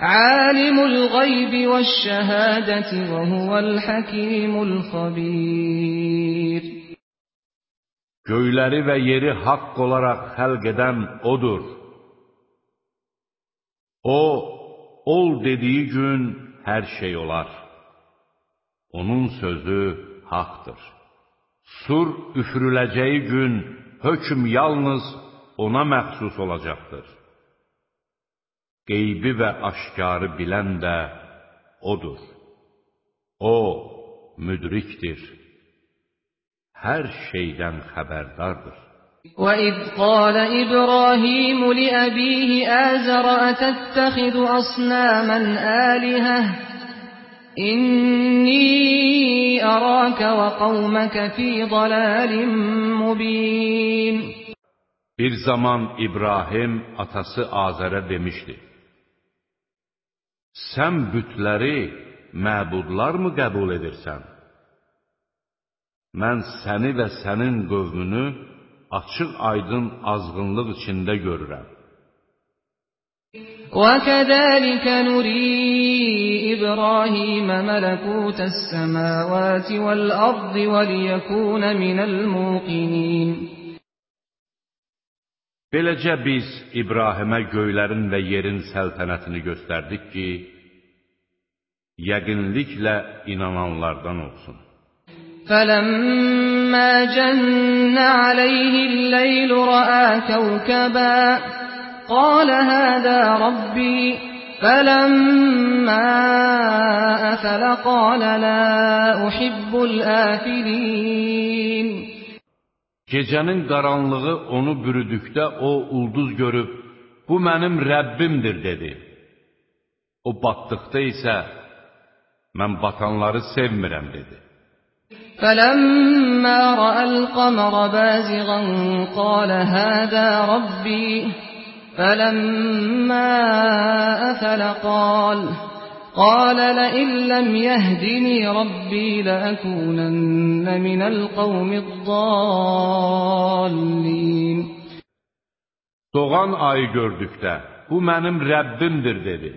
عالم الغيب والشهادة وهو الحكيم الخبير Göyləri və yeri haqq olaraq xəlq edən O'dur. O, ol dediyi gün hər şey olar. Onun sözü haqdır. Sur üfürüləcəyi gün hökm yalnız ona məxsus olacaqdır. Qeybi və aşkarı bilən də O'dur. O, müdrikdir. Hər şeydən xəbərdardır. وَإِذْ قَالَ إِبْرَاهِيمُ لِأَبِيهِ آزَرَ أَتَتَّخِذُ أَصْنَامًا آلِهَةً إِنِّي أَرَاكَ وَقَوْمَكَ فِي ضَلَالٍ مُبِينٍ Bir zaman İbrahim atası Azərə demişdi: Sən bütləri məbudlarmı qəbul edirsən? Mən səni və sənin qövmünü açıq aydın azğınlıq içində görürəm. وَكَذَلِكَ نُرِي إِبْرَاهِيمَ مَلَكُوتَ السَّمَاوَاتِ وَالْأَرْضِ وَلِيَكُونَ مِنَ الْمُوقِنِينَ Beləcə biz İbrahimə göylərin və yerin səltənətini göstərdik ki, yəqinliklə inananlardan olsun. فَلَمَّا جَنَّ عَلَيْهِ اللَّيْلُ رَأَىٰ كَوْكَبًا قَالَ هَٰذَا رَبِّي فَلَمَّا أَفَلَ قَالَ لَا أُحِبُّ الْآفِلِينَ Gecənin qaranlığı onu bürüdükdə o ulduz görüb, bu mənim Rəbbimdir dedi. O batdıqda isə, mən batanları sevmirəm dedi. فَلَمَّا رَأَى الْقَمَرَ بَازِغًا قَالَ هَذَا رَبِّي فَلَمَّا أَفَلَ قَالَ قَالَ لَئِن لَّمْ يَهْدِنِي رَبِّي لَأَكُونَنَّ مِنَ الْقَوْمِ الضَّالِّينَ Doğan ayı gördükdə, bu mənim Rəbbimdir dedi.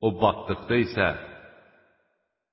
O batdıqda isə,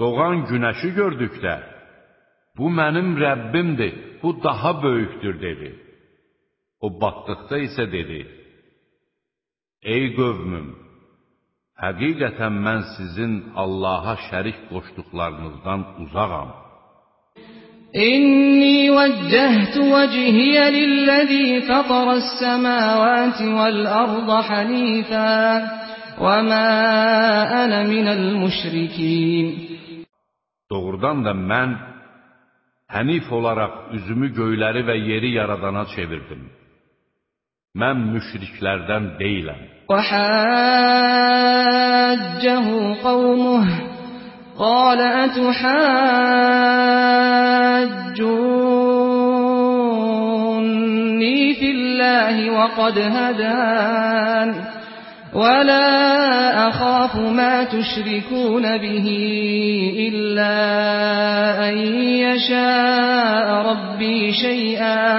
Doğan günəşi gördükdə, bu mənim Rəbbimdir, bu daha böyükdür dedi. O batdıqda isə dedi, Ey qövmüm, həqiqətən mən sizin Allaha şərik qoşduqlarınızdan uzağam. إِنِّي وَجَّهْتُ وَجْهِيَ لِلَّذِي فَطَرَ السَّمَاوَاتِ وَالْأَرْضَ حَنِيفًا وَمَا أَنَا مِنَ الْمُشْرِكِينَ Doğrudan da mən hənif olaraq üzümü göyləri və yeri yaradana çevirdim. Mən müşriklərdən deyiləm. وَحَاجَّهُ قَوْمُهُ قَالَ أَتُحَاجُّونِّي فِي اللَّهِ وَقَدْ هَدَانِ وَلَا أَخَافُ مَا تُشْرِكُونَ بِهِ إِلَّا أَن يَشَاءَ رَبِّي شَيْئًا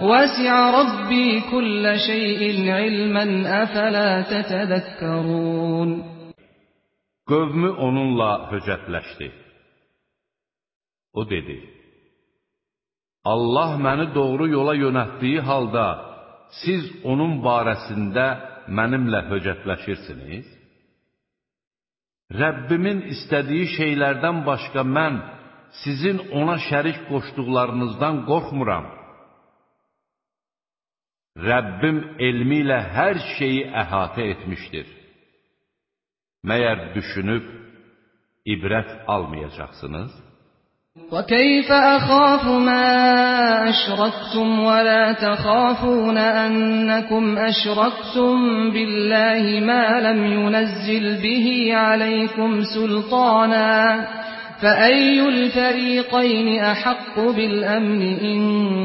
وَسِعَ رَبِّي كُلَّ شَيْءٍ عِلْمًا أَفَلَا تَتَذَكَّرُونَ Qövmü onunla höcətləşdi. O dedi, Allah məni doğru yola yönətdiyi halda, siz onun barəsində mənimlə höcətləşirsiniz? Rəbbimin istədiyi şeylərdən başqa mən sizin ona şərik qoşduqlarınızdan qorxmuram. Rəbbim elmi ilə hər şeyi əhatə etmişdir. Məyər düşünüb ibrət almayacaqsınız? وَكَيْفَ أَخَافُ مَا أَشْرَكْتُمْ وَلَا تَخَافُونَ أَنَّكُمْ أَشْرَكْتُم بِاللَّهِ مَا لَمْ يُنَزِّلْ بِهِ عَلَيْكُمْ سُلْطَانًا فَأَيُّ الْفَرِيقَيْنِ أَحَقُّ بِالْأَمْنِ إِن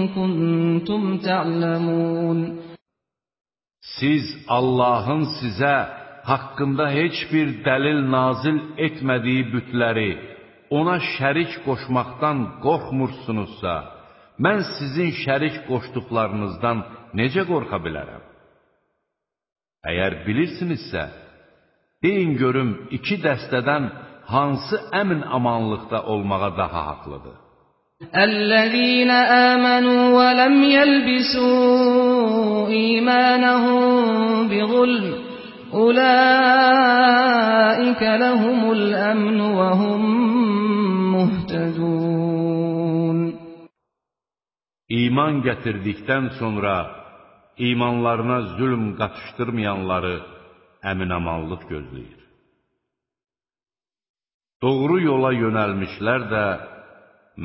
كُنتُمْ تَعْلَمُونَ Siz Allahın sizə haqqında heç bir dəlil nazil etmədiyi bütləri ona şərik qoşmaqdan qorxmursunuzsa, mən sizin şərik qoşduqlarınızdan necə qorxa bilərəm? Əgər bilirsinizsə, deyin görüm iki dəstədən hansı əmin amanlıqda olmağa daha haqlıdır? الَّذِينَ آمَنُوا وَلَمْ يَلْبِسُوا إِيمَانَهُم بِظُلْمٍ أُولَٰئِكَ لَهُمُ الْأَمْنُ وَهُم İman gətirdikdən sonra imanlarına zülm qatışdırmayanları əminamanlıq gözləyir. Doğru yola yönəlmişlər də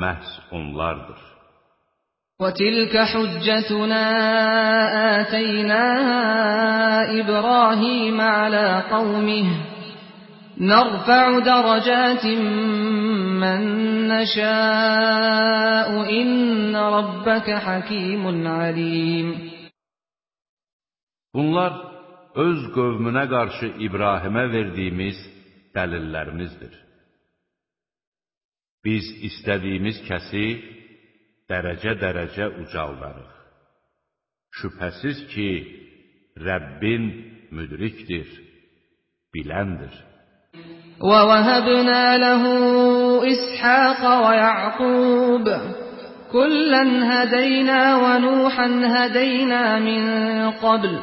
məhz onlardır. وَتِلْكَ حُجَّتُنَا آتَيْنَاهَا إِبْرَاهِيمَ عَلَىٰ قَوْمِهِ ۚ نَرْفَعُ دَرَجَاتٍ مَّن نَّشَاءُ ۗ إِنَّ رَبَّكَ حَكِيمٌ عَلِيمٌ Bunlar öz qövmünə qarşı İbrahimə verdiyimiz dəlillərimizdir. Biz istədiyimiz kəsi dərəcə-dərəcə ucaldarıq. Şübhəsiz ki, Rəbbin müdrikdir, biləndir. وَوَهَبْنَا لَهُ إِسْحَاقَ وَيَعْقُوبَ كُلًّا هَدَيْنَا وَنُوحًا هَدَيْنَا مِن قَبْلُ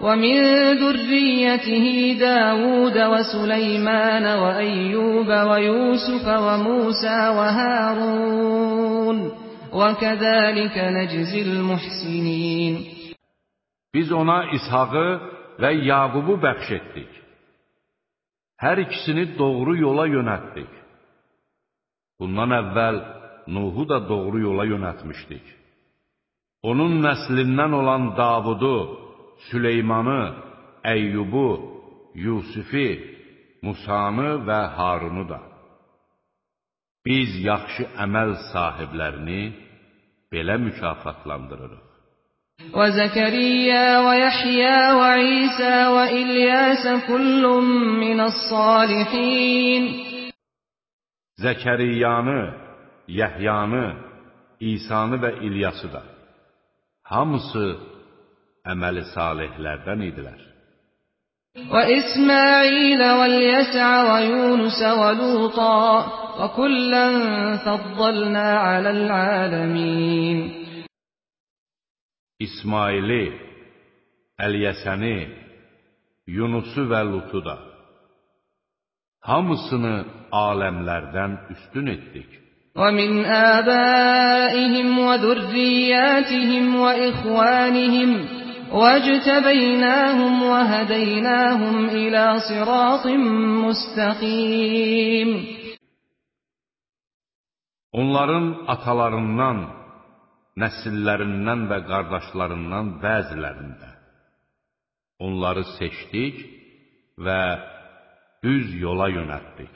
وَمِن ذُرِّيَّتِهِ دَاوُودَ وَسُلَيْمَانَ وَأَيُّوبَ وَيُوسُفَ وَمُوسَى وَهَارُونَ وَكَذَلِكَ نَجْزِي الْمُحْسِنِينَ Biz ona və Yaqubu bəxş etdik. Hər ikisini doğru yola yönəltdik. Bundan əvvəl Nuhu da doğru yola yönəltmişdik. Onun nəslindən olan Davudu, Süleymanı, Əyyubu, Yusifi, Musanı və Harunu da. Biz yaxşı əməl sahiblərini belə mükafatlandırırıq. وَزَكَرِيَّا وَيَحْيَىٰ وَعِيسَىٰ وَإِلْيَاسَ كُلٌّ مِّنَ الصَّالِحِينَ Zəkəriyanı, Yəhyanı, İsanı və İlyası da. Hamısı əməli salihlərdən idilər. وَإِسْمَاعِيلَ وَالْيَسَعَ وَيُونُسَ وَلُوطًا وَكُلًّا فَضَّلْنَا عَلَى الْعَالَمِينَ İsmaili, Əlyəsəni, Yunusu və Lutu da. Hamısını aləmlərdən üstün etdik. وَمِنْ آبَائِهِمْ وَذُرِّيَّاتِهِمْ وَإِخْوَانِهِمْ وَاجْتَبَيْنَاهُمْ وَهَدَيْنَاهُمْ إِلَى صِرَاطٍ مُّسْتَقِيمٍ Onların atalarından, nəsillərindən və qardaşlarından bəzilərində. Onları seçdik və düz yola yönəltdik.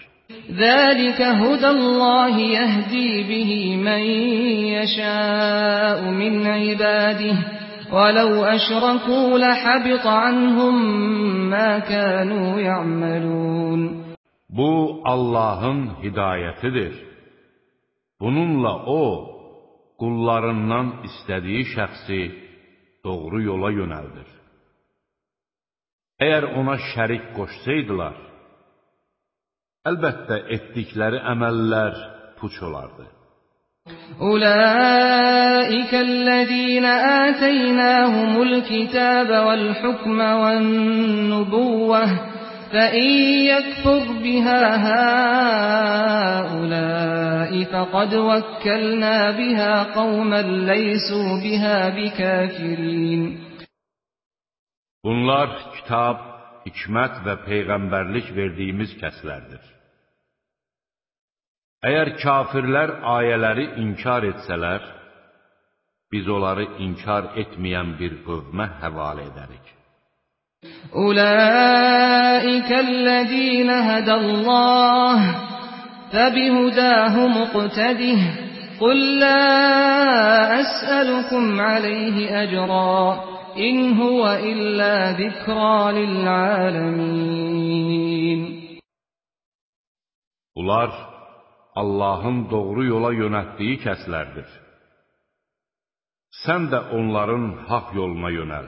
ذَلِكَ هُدَى اللَّهِ يَهْدِي بِهِ مَن يَشَاءُ مِنْ عِبَادِهِ وَلَوْ أَشْرَكُوا لَحَبِطَ عَنْهُمْ مَا كَانُوا يَعْمَلُونَ Bu Allahın hidayətidir. Bununla o qullarından istədiyi şəxsi doğru yola yönəldir. Əgər ona şərik qoşsaydılar, əlbəttə etdikləri əməllər puç olardı. أولئك الذين آتيناهم الكتاب والحكم والنبوة فإن يكفر بها هؤلاء فقد وكلنا بها قوما ليسوا بها بكافرين Bunlar kitab, hikmət və peyğəmbərlik verdiyimiz kəslərdir. Əgər kafirlər ayələri inkar etsələr, biz onları inkar etməyən bir qövmə həvalə edərik. أولئك الذين هدى الله فبهداه مقتده قل لا أسألكم عليه أجرا إن هو إلا ذكرى للعالمين Bunlar Allahın doğru yola yönətdiyi kəslərdir. Sən də onların haqq yoluna yönəl.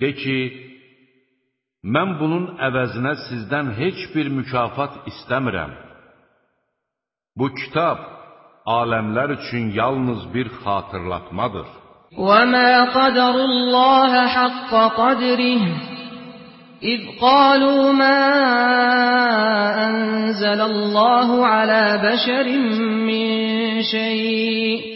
De ki, mən bunun əvəzinə sizdən heç bir mükafat istəmirəm. Bu kitab aləmlər üçün yalnız bir xatırlatmadır. وما قدر الله حق قدره إذ قالوا ما أنزل الله على بشر من شيء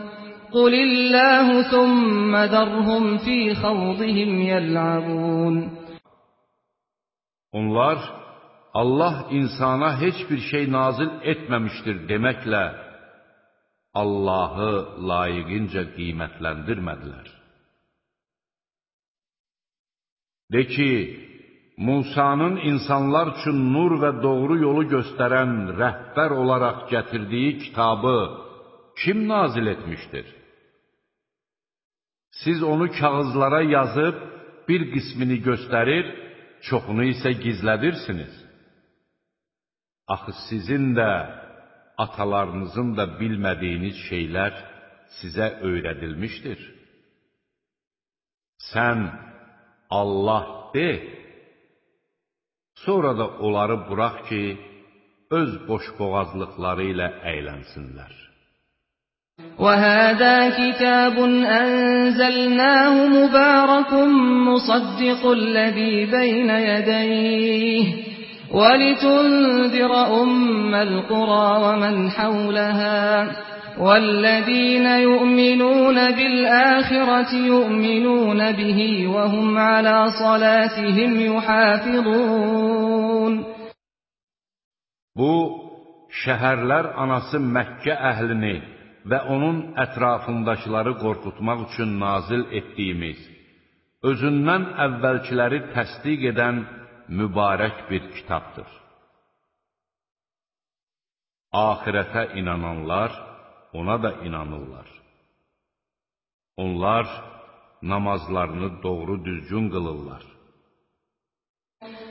قل الله ثم ذرهم في خوضهم يلعبون Onlar Allah insana heç bir şey nazil etməmişdir deməklə Allahı layiqincə qiymətləndirmədilər. De ki, Musanın insanlar üçün nur və doğru yolu göstərən rəhbər olaraq gətirdiyi kitabı kim nazil etmişdir? Siz onu kağızlara yazıb bir qismini göstərir, çoxunu isə gizlədirsiniz. Axı sizin də, atalarınızın da bilmədiyiniz şeylər sizə öyrədilmişdir. Sən Allah de, sonra da onları burax ki, öz boşboğazlıqları ilə əylənsinlər. وهذا كتاب أنزلناه مبارك مصدق الذي بين يديه. ولتنذر أم القرى ومن حولها. والذين يؤمنون بالآخرة يؤمنون به وهم على صلاتهم يحافظون. Bu, şəhərlər anası Məkkə əhlini və onun ətrafındakıları qorxutmaq üçün nazil etdiyimiz, özündən əvvəlkiləri təsdiq edən mübarək bir kitabdır. Ahirətə inananlar ona da inanırlar. Onlar namazlarını doğru düzgün qılırlar.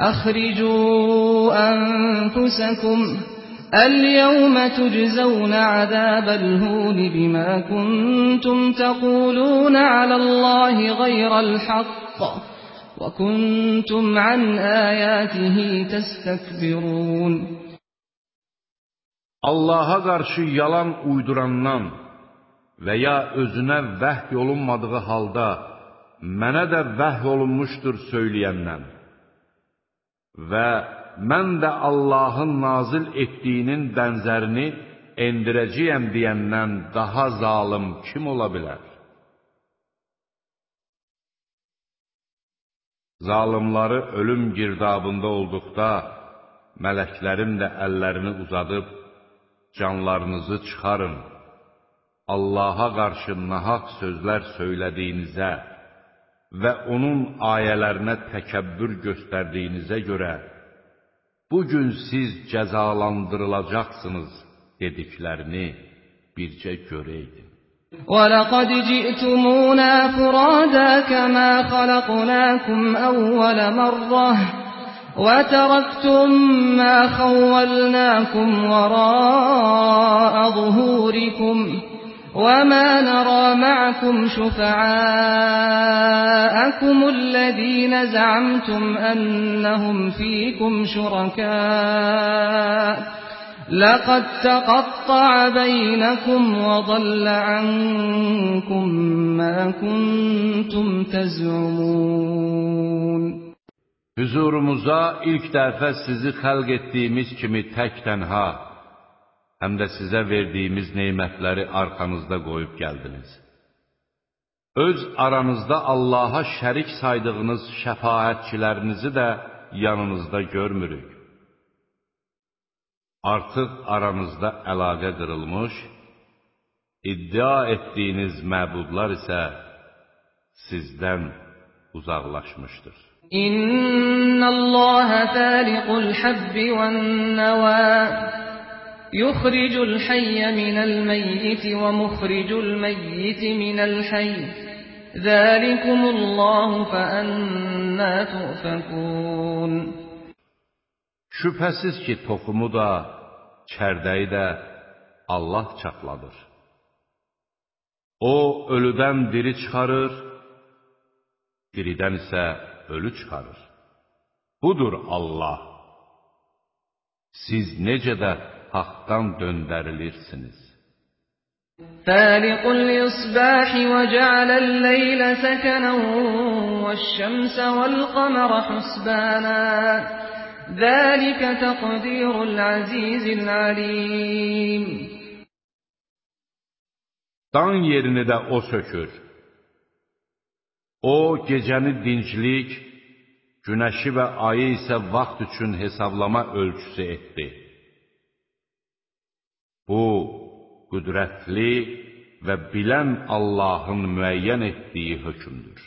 أخرجوا أنفسكم اليوم تجزون عذاب الهون بما كنتم تقولون على الله غير الحق وكنتم عن آياته تستكبرون Allaha qarşı yalan uydurandan və ya özünə vəhy olunmadığı halda mənə də vəhy olunmuşdur söyləyəndən və mən də Allahın nazil etdiyinin bənzərini endirəcəyəm deyəndən daha zalım kim ola bilər? Zalimları ölüm girdabında olduqda, mələklərim də əllərini uzadıb, canlarınızı çıxarın, Allaha qarşı nahaq sözlər söylədiyinizə, və onun ayələrinə təkəbbür göstərdiyinizə görə, bu gün siz cəzalandırılacaqsınız dediklərini bircə görəydin. وَلَقَدْ جِئْتُمُونَا فُرَادَى كَمَا خَلَقْنَاكُمْ أَوَّلَ مَرَّةٍ وَتَرَكْتُم مَّا خَوَّلْنَاكُمْ وَرَاءَ ظُهُورِكُمْ وما نرى معكم شفعاءكم الذين زعمتم أنهم فيكم شركاء لقد تقطع بينكم وضل عنكم ما كنتم تزعمون Huzurumuza ilk dəfə sizi xəlq etdiyimiz kimi tək tənha həm də sizə verdiyimiz neymətləri arxanızda qoyub gəldiniz. Öz aranızda Allaha şərik saydığınız şəfaətçilərinizi də yanınızda görmürük. Artıq aranızda əlaqə qırılmış, iddia etdiyiniz məbudlar isə sizdən uzaqlaşmışdır. İnnallaha faliqul habbi wan-nawa يخرج الحي من الميت ومخرج الميت من الحي ذلكم الله فأنا تؤفكون Şübhəsiz ki, toxumu da, çərdəyi də Allah çatladır. O, ölüdən diri çıxarır, diridən isə ölü çıxarır. Budur Allah. Siz necə də haqdan döndərilirsiniz. فالق الإصباح وجعل الليل سكنا والشمس والقمر حسبانا ذلك تقدير العزيز العليم Dan yerini də o sökür. O, gecəni dinclik, günəşi və ayı isə vaxt üçün hesablama ölçüsü etdi. Bu, qüdrətli və bilən Allahın müəyyən etdiyi hökmdür.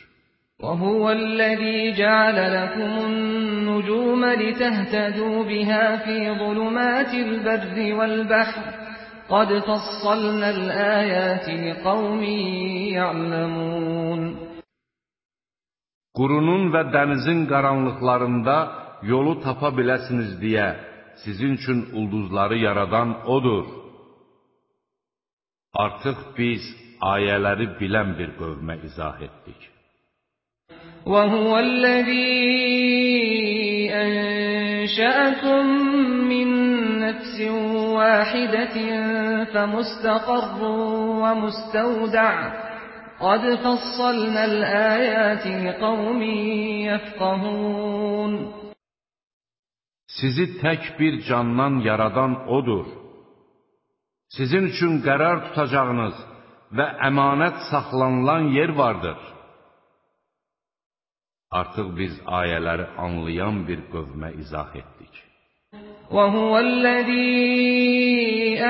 وَهُوَ الَّذِي جَعَلَ لَكُمُ النُّجُومَ لِتَهْتَدُوا بِهَا فِي ظُلُمَاتِ الْبَرِّ وَالْبَحْرِ قَدْ فَصَّلْنَا الْآيَاتِ لِقَوْمٍ يَعْلَمُونَ Qurunun və dənizin qaranlıqlarında yolu tapa biləsiniz deyə sizin üçün ulduzları yaradan O'dur. Artıq biz ayələri bilən bir qövmə izah etdik. وَهُوَ الَّذِي أَنشَأَكُم مِّن نَّفْسٍ وَاحِدَةٍ فَمُسْتَقَرٌّ وَمُسْتَوْدَعٌ قَدْ فَصَّلْنَا الْآيَاتِ لِقَوْمٍ يَفْقَهُونَ Sizi tək bir candan yaradan O'dur. Sizin üçün qərar tutacağınız və əmanət saxlanılan yer vardır. Artıq biz ayələri anlayan bir qövmə izah etdik. وَهُوَ الَّذِي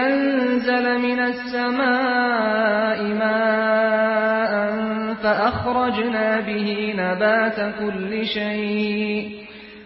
أَنزَلَ مِنَ السَّمَاءِ مَاءً فَأَخْرَجْنَا بِهِ نَبَاتَ كُلِّ شَيْءٍ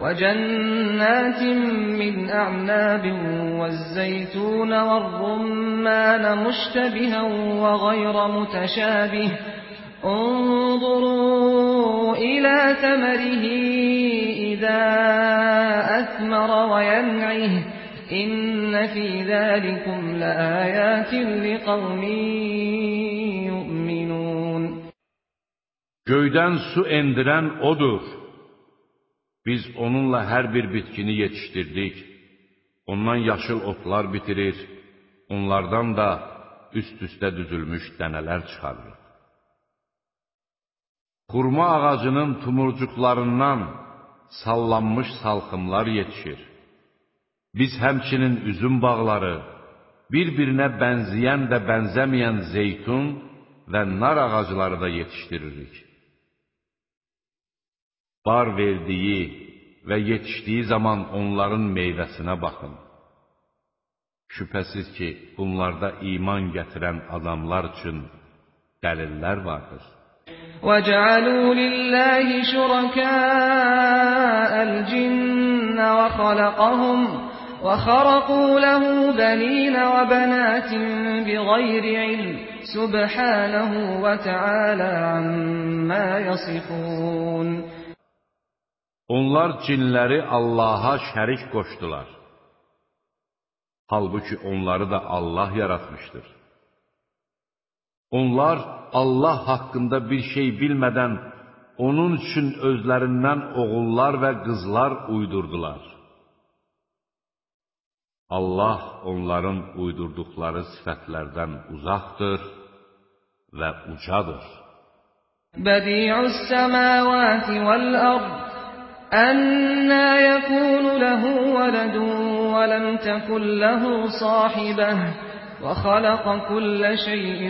وجنات من أعناب والزيتون والرمان مشتبها وغير متشابه انظروا إلى ثمره إذا أثمر وينعه إن في ذلكم لآيات لقوم يؤمنون Göydən su endirən O'dur. Biz onunla hər bir bitkini yetişdirdik. Ondan yaşıl otlar bitirir, onlardan da üst-üstə düzülmüş dənələr çıxarırıq. Xurma ağacının tumurcuqlarından sallanmış salxımlar yetişir. Biz həmçinin üzüm bağları, bir-birinə bənzəyən də bənzəməyən zeytun və nar ağacları da yetişdiririk. Bar verdiyi və yetişdiyi zaman onların meyvəsinə baxın. Şübhəsiz ki, bunlarda iman gətirən adamlar üçün dəlillər vardır. وَجَعَلُوا لِلَّهِ شُرَكَاءَ الْجِنَّ وَخَلَقَهُمْ وَخَرَقُوا لَهُ بَنِينَ وَبَنَاتٍ بِغَيْرِ عِلْمٍ سُبْحَانَهُ وَتَعَالَى عَمَّا يَصِفُونَ Onlar cinləri Allaha şərik qoşdular. Halbuki onları da Allah yaratmışdır. Onlar Allah haqqında bir şey bilmədən onun üçün özlərindən oğullar və qızlar uydurdular. Allah onların uydurduqları sifətlərdən uzaqdır və ucadır. Bədi'us səmavati vəl-ard أَنَّى يَكُونُ لَهُ وَلَدٌ وَلَمْ تَكُنْ لَهُ صَاحِبَةٌ وَخَلَقَ كُلَّ شَيْءٍ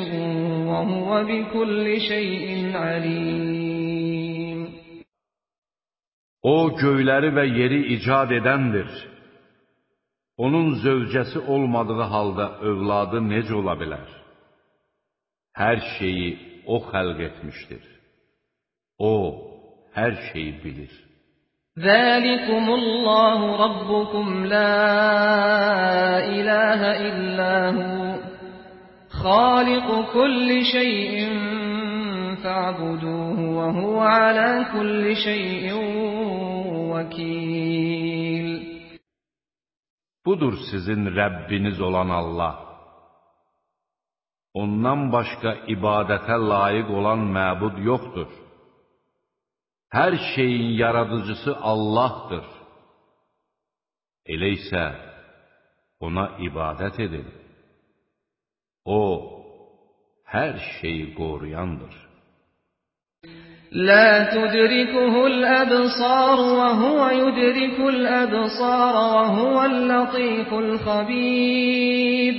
وَهُوَ بِكُلِّ شَيْءٍ عَلِيمٌ O göyləri və yeri icad edəndir. Onun zövcəsi olmadığı halda övladı necə ola bilər? Hər şeyi O xəlq etmişdir. O, hər şeyi bilir. ذَلِكُمُ اللَّهُ رَبُّكُمْ لَا إِلَٰهَ إِلَّا هُوَ خَالِقُ كُلِّ شَيْءٍ فَاعْبُدُوهُ وَهُوَ عَلَىٰ كُلِّ شَيْءٍ وكيل Budur sizin Rəbbiniz olan Allah. Ondan başqa ibadətə layiq olan məbud yoxdur. Hər şeyin yaradıcısı Allahdır. Elə isə ona ibadət edin. O, hər şeyi qoruyandır. لا تدركه الأبصار وهو يدرك الأبصار وهو اللطيف الخبير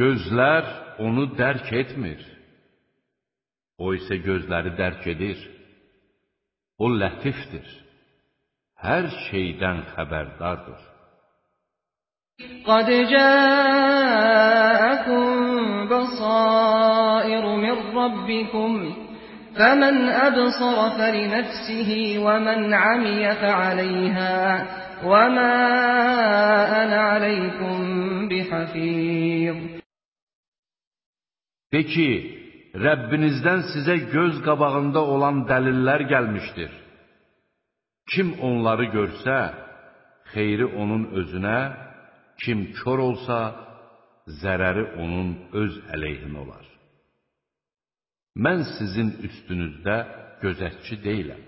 Gözlər onu dərk etmir. O isə gözləri dərk edir. O lətifdir. Hər şeydən xəbərdardır. قد جاءكم بصائر من ربكم فمن أبصر فلنفسه ومن عمي فعليها وما أنا عليكم بحفيظ De ki, Rəbbinizdən sizə göz qabağında olan dəlillər gəlmişdir. Kim onları görsə, xeyri onun özünə, kim kör olsa, zərəri onun öz əleyhinə olar. Mən sizin üstünüzdə gözətçi deyiləm.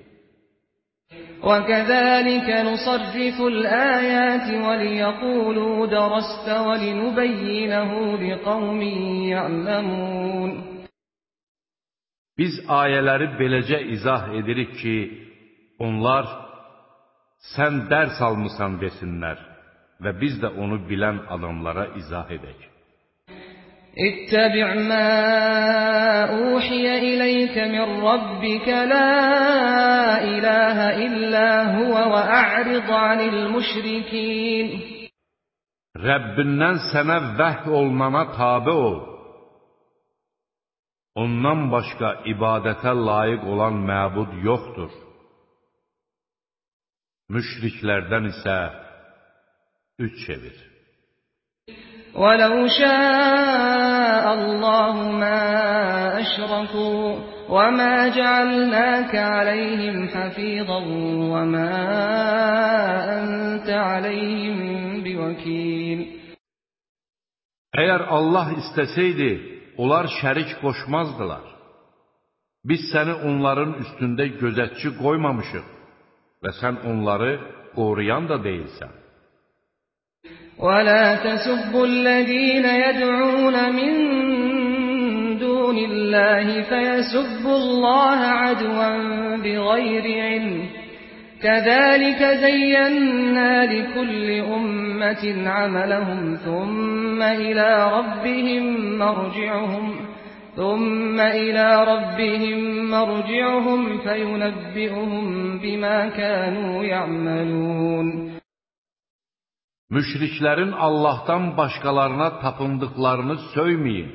وكذلك نصرف الآيات وليقولوا درست ولنبينه لقوم يعلمون Biz ayələri beləcə izah edirik ki, onlar sən dərs almısan desinlər və biz də onu bilən adamlara izah edək. اتبع ما أوحي إليك من ربك لا إله إلا هو وأعرض عن المشركين Rəbbindən sənə vəhy olunana tabe ol. Ondan başqa ibadətə layiq olan məbud yoxdur. Müşriklərdən isə üç çevir. ولو شاء الله ما أشركوا وما جعلناك عليهم حفيظا وما أنت عليهم بوكيل Əgər Allah istəsəydi, onlar şərik qoşmazdılar. Biz səni onların üstündə gözətçi qoymamışıq və sən onları qoruyan da deyilsən. ولا تسبوا الذين يدعون من دون الله فيسبوا الله عدوا بغير علم كذلك زينا لكل أمة عملهم ثم إلى ربهم مرجعهم ثم إلى ربهم مرجعهم فينبئهم بما كانوا يعملون Müşriklərin Allahdan başqalarına tapındıqlarını söyməyin.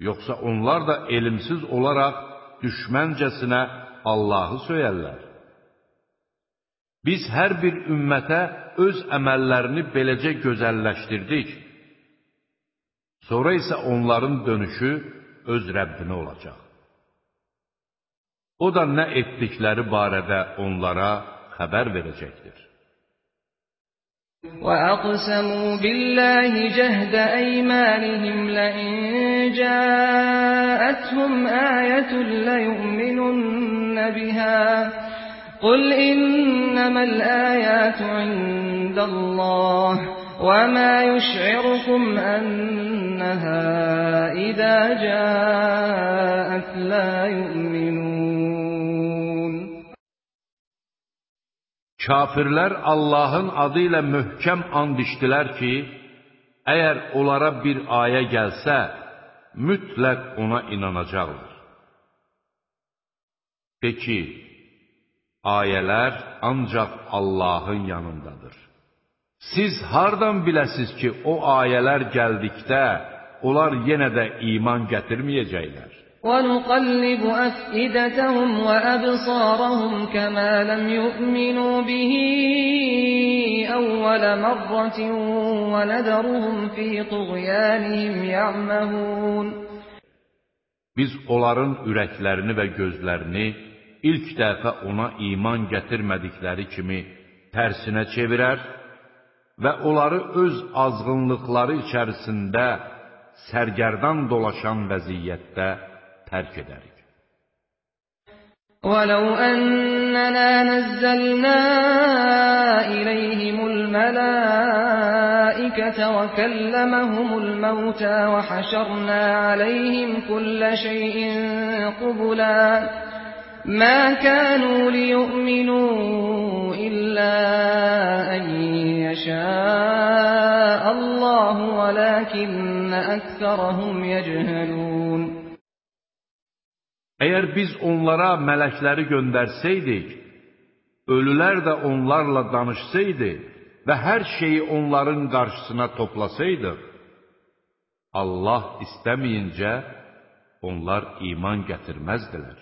Yoxsa onlar da elimsiz olaraq düşməncəsinə Allahı söyərlər. Biz hər bir ümmətə öz əməllərini beləcə gözəlləşdirdik. Sonra isə onların dönüşü öz Rəbbinə olacaq. O da nə etdikləri barədə onlara xəbər verəcəkdir. وأقسموا بالله جهد أيمانهم لئن جاءتهم آية ليؤمنن بها قل إنما الآيات عند الله وما يشعركم أنها إذا جاءت لا يؤمنون Kafirlər Allahın adı ilə möhkəm and içdilər ki, əgər onlara bir ayə gəlsə, mütləq ona inanacaqlar. De ki, ayələr ancaq Allahın yanındadır. Siz hardan biləsiz ki, o ayələr gəldikdə, onlar yenə də iman gətirməyəcəklər? ونقلب أفئدتهم وأبصارهم كما لم يؤمنوا به أول مرة ونذرهم في طغيانهم يعمهون Biz onların ürəklərini və gözlərini ilk dəfə ona iman gətirmədikləri kimi tərsinə çevirər və onları öz azğınlıqları içərisində sərgərdan dolaşan vəziyyətdə tərk edərik. وَلَوْ أَنَّنَا نَزَّلْنَا إِلَيْهِمُ الْمَلَائِكَةَ وَكَلَّمَهُمُ الْمَوْتَىٰ وَحَشَرْنَا عَلَيْهِمْ كُلَّ شَيْءٍ قُبُلًا مَا كَانُوا لِيُؤْمِنُوا إِلَّا أَن يَشَاءَ اللَّهُ وَلَٰكِنَّ أَكْثَرَهُمْ يَجْهَلُونَ Əgər biz onlara mələkləri göndərsəydik, ölülər də onlarla danışsaydı və hər şeyi onların qarşısına toplasaydıq, Allah istəməyincə onlar iman gətirməzdilər.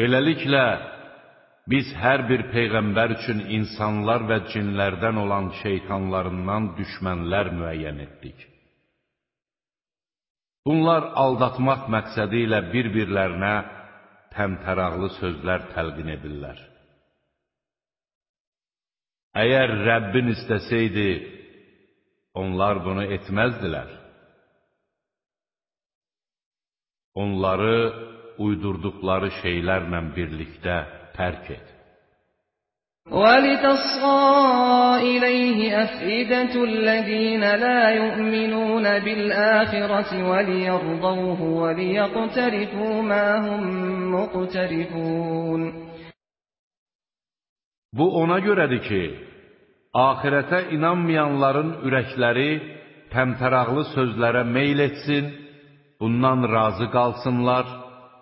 Beləliklə, biz hər bir peyğəmbər üçün insanlar və cinlərdən olan şeytanlarından düşmənlər müəyyən etdik. Bunlar aldatmaq məqsədi ilə bir-birlərinə təmtəraqlı sözlər təlqin edirlər. Əgər Rəbbin istəsəydi, onlar bunu etməzdilər. Onları uydurduqları şeylərlə birlikdə tərk et. وَلِتَصْغَىٰ إِلَيْهِ أَفْئِدَةُ الَّذِينَ لَا يُؤْمِنُونَ بِالْآخِرَةِ وَلِيَرْضَوْهُ وَلِيَقْتَرِفُوا مَا هُم مُّقْتَرِفُونَ Bu ona görədir ki, axirətə inanmayanların ürəkləri təmtəraqlı sözlərə meyl etsin, bundan razı qalsınlar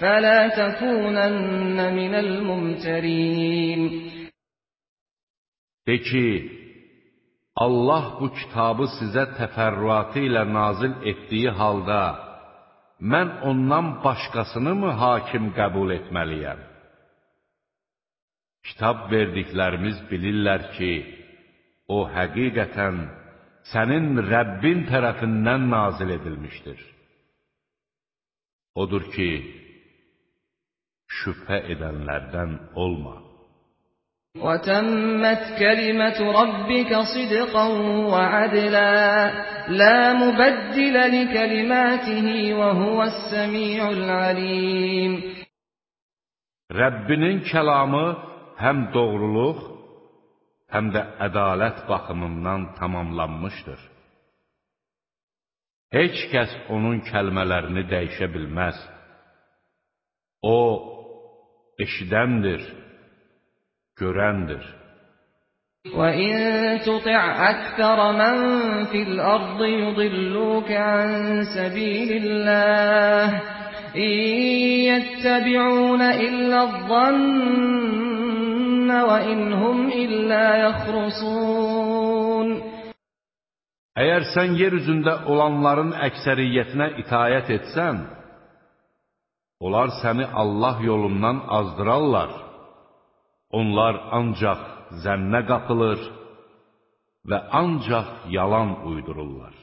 فَلَا تَكُونَنَّ مِنَ الْمُمْتَرِينَ De ki, Allah bu kitabı sizə təfərrüatı ilə nazil etdiyi halda, mən ondan başqasını mı hakim qəbul etməliyəm? Kitab verdiklərimiz bilirlər ki, o həqiqətən sənin Rəbbin tərəfindən nazil edilmişdir. Odur ki, şübhə edənlərdən olma. وَتَمَّتْ كَلِمَةُ رَبِّكَ صِدْقًا وَعَدْلًا لَّا مُبَدِّلَ لِكَلِمَاتِهِ وَهُوَ السَّمِيعُ الْعَلِيمُ Rəbbinin kəlamı həm doğruluq, həm də ədalət baxımından tamamlanmışdır. Heç kəs onun kəlmələrini dəyişə bilməz. O, eşidəndir, görəndir. وَإِن تُطِعْ أَكْثَرَ مَن فِي الْأَرْضِ يُضِلُّوكَ عَن سَبِيلِ اللَّهِ إِن يَتَّبِعُونَ إِلَّا الظَّنَّ وَإِنْ هُمْ إِلَّا يَخْرُصُونَ Əgər sən yer üzündə olanların əksəriyyətinə itayət etsən, onlar səni Allah yolundan azdırarlar. Onlar ancaq zənnə qapılır və ancaq yalan uydururlar.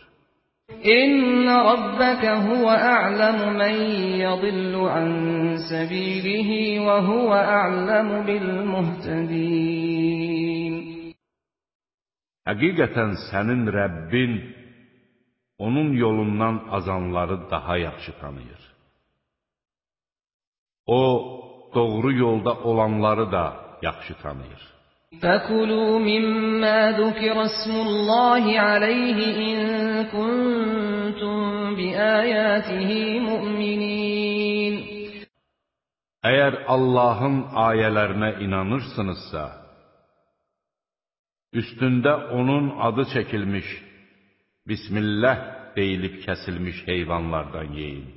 İnna rabbaka huwa a'lamu man yadillu an sabilihi wa huwa a'lamu bil muhtadin. Həqiqətən sənin Rəbbin onun yolundan azanları daha yaxşı tanıyır. O, doğru yolda olanları da yaxşı tanıyır. فَكُلُوا مِمَّا ذُكِرَ اسْمُ اللَّهِ عَلَيْهِ إِن كُنتُم بِآيَاتِهِ مُؤْمِنِينَ Əgər Allahın ayələrinə inanırsınızsa, üstündə onun adı çəkilmiş, Bismillah deyilib kəsilmiş heyvanlardan yeyin.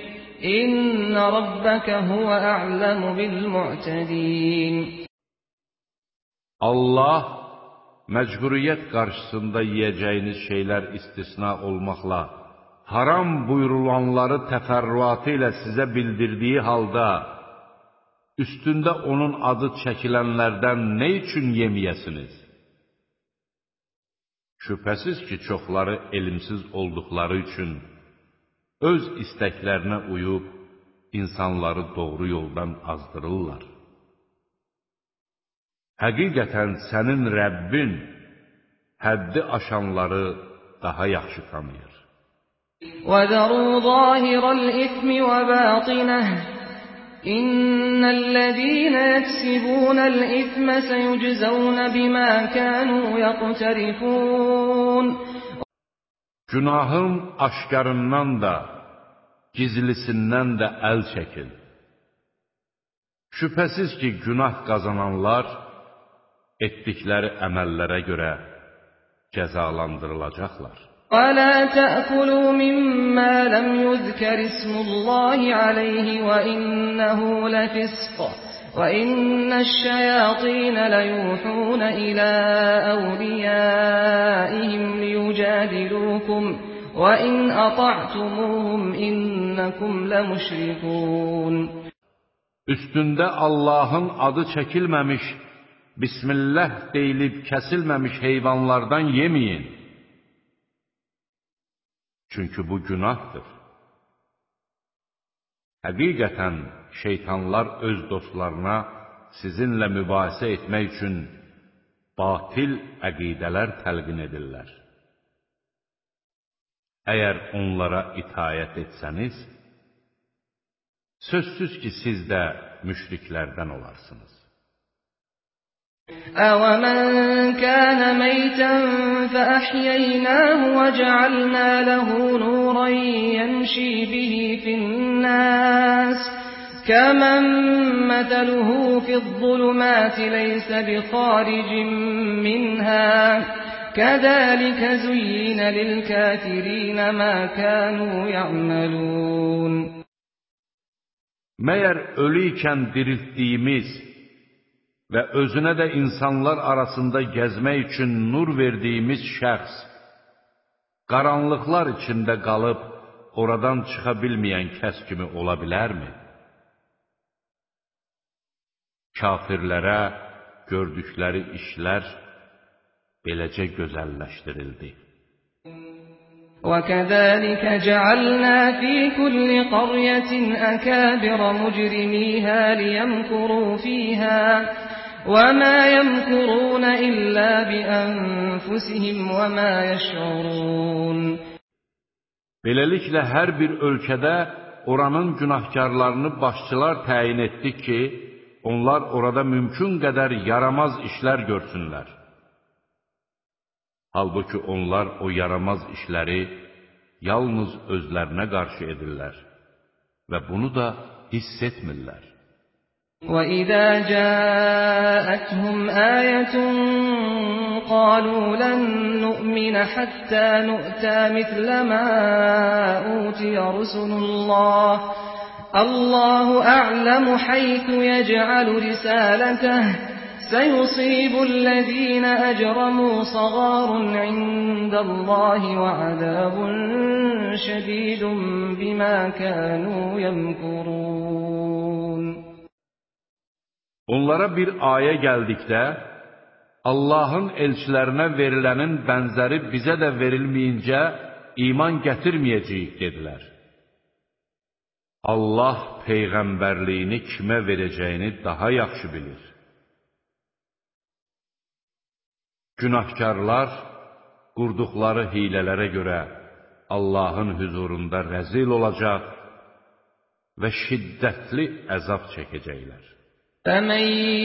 İnne rabbeke huve a'lemu bil mu'tedin. Allah məcburiyyət qarşısında yeyəcəyiniz şeylər istisna olmaqla haram buyurulanları təfərrüatı ilə sizə bildirdiyi halda üstündə onun adı çəkilənlərdən nə üçün yemiyəsiniz? Şübhəsiz ki, çoxları elmsiz olduqları üçün öz istəklərinə uyub insanları doğru yoldan azdırırlar. Həqiqətən sənin Rəbbin həddi aşanları daha yaxşı tanıyır. وَذَرُوا ظَاهِرَ الْإِثْمِ وَبَاطِنَهُ إِنَّ الَّذِينَ يَكْسِبُونَ الْإِثْمَ سَيُجْزَوْنَ بِمَا كَانُوا يَقْتَرِفُونَ Günahın aşkarından da, gizlisindən də əl çəkin. Şübhəsiz ki, günah qazananlar etdikləri əməllərə görə cəzalandırılacaqlar. وَلَا تَأْكُلُوا مِمَّا لَمْ يُذْكَرِ اسْمُ اللَّهِ عَلَيْهِ وَإِنَّهُ لَفِسْقٌ وَإِنَّ الشَّيَاطِينَ لَيُوحُونَ إِلَىٰ أَوْلِيَائِهِمْ لِيُجَادِلُوكُمْ وَإِنْ أَطَعْتُمُوهُمْ إِنَّكُمْ لَمُشْرِكُونَ Üstündə Allahın adı çəkilməmiş, Bismillah deyilib kəsilməmiş heyvanlardan yeməyin. Çünki bu günahdır. Həqiqətən şeytanlar öz dostlarına sizinlə mübahisə etmək üçün batil əqidələr təlqin edirlər. Əgər onlara itayət etsəniz, sözsüz ki, siz də müşriklərdən olarsınız. أَوَمَنْ كَانَ مَيْتًا فَأَحْيَيْنَاهُ وَجَعَلْنَا لَهُ نُورًا يَمْشِي بِهِ فِي النَّاسِ كمن مثله في الظلمات ليس بخارج منها كذلك زين للكافرين ما كانوا يعملون Məyər ölü ikən diriltdiyimiz və özünə də insanlar arasında gəzmək üçün nur verdiyimiz şəxs qaranlıqlar içində qalıb oradan çıxa bilməyən kəs kimi ola bilərmi? Kafirlərə gördükləri işlər beləcə gözəlləşdirildi. وَكَذَلِكَ جَعَلْنَا فِي كُلِّ قَرْيَةٍ أَكَابِرَ مُجْرِمِيهَا لِيَمْكُرُوا فِيهَا وَمَا يَمْكُرُونَ إِلَّا بِأَنفُسِهِمْ وَمَا يَشْعُرُونَ Beləliklə, hər bir ölkədə oranın günahkarlarını başçılar təyin etdik ki, onlar orada mümkün qədər yaramaz işlər görsünlər. Halbuki onlar o yaramaz işləri yalnız özlərinə qarşı edirlər və bunu da hiss etmirlər. وَإِذَا جَاءَتْهُمْ آيَةٌ قَالُوا لَن نُّؤْمِنَ حَتَّىٰ نُؤْتَىٰ مِثْلَ مَا أُوتِيَ رُسُلُ اللَّهِ ۘ اللَّهُ أَعْلَمُ حَيْثُ يَجْعَلُ رِسَالَتَهُ ۗ سَيُصِيبُ الَّذِينَ أَجْرَمُوا صَغَارٌ عِندَ اللَّهِ وَعَذَابٌ شَدِيدٌ بِمَا كَانُوا يَمْكُرُونَ Onlara bir ayə gəldikdə, Allahın elçilərinə verilənin bənzəri bizə də verilməyincə iman gətirməyəcəyik, dedilər. Allah Peyğəmbərliyini kimə verəcəyini daha yaxşı bilir. Günahkarlar qurduqları hilələrə görə Allahın hüzurunda rəzil olacaq və şiddətli əzab çəkəcəklər. فَمَن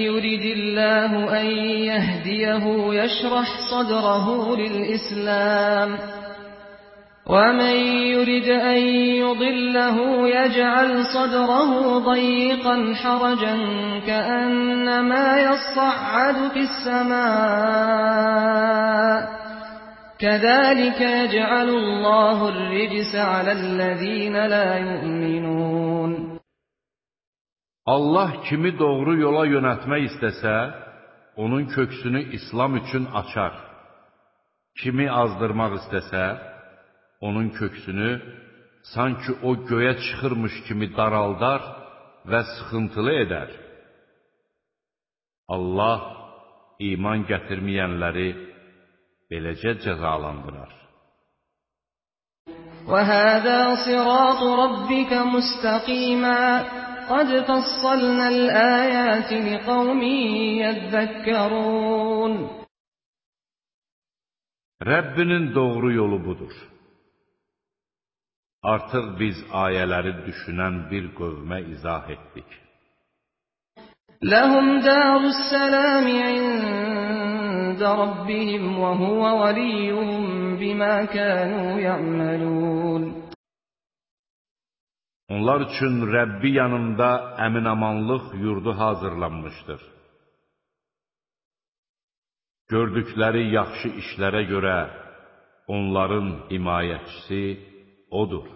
يُرِدِ اللَّهُ أَن يَهْدِيَهُ يَشْرَحْ صَدْرَهُ لِلْإِسْلَامِ وَمَن يُرِدْ أَن يُضِلَّهُ يَجْعَلْ صَدْرَهُ ضَيِّقًا حَرَجًا كَأَنَّمَا يَصَّعَّدُ فِي السَّمَاءِ كَذَلِكَ يَجْعَلُ اللَّهُ الرِّجْسَ عَلَى الَّذِينَ لَا يُؤْمِنُونَ Allah kimi doğru yola yönəltmək istəsə, onun köksünü İslam üçün açar. Kimi azdırmaq istəsə, onun köksünü sanki o göyə çıxırmış kimi daraldar və sıxıntılı edər. Allah iman gətirməyənləri beləcə cəzalandırar. وَهَذَا صِرَاطُ رَبِّكَ مُسْتَقِيمًا قَدْ فَصَّلْنَا الْآيَاتِ لِقَوْمٍ يَذَّكَّرُونَ Rəbbinin doğru yolu budur. Artıq biz ayələri düşünən bir qövmə izah etdik. Ləhum darus salam ində rabbihim və huve valiyyuhum bima kanu ya'malun. Onlar üçün Rəbbi yanında əminamanlıq yurdu hazırlanmışdır. Gördükləri yaxşı işlərə görə onların himayəçisi odur.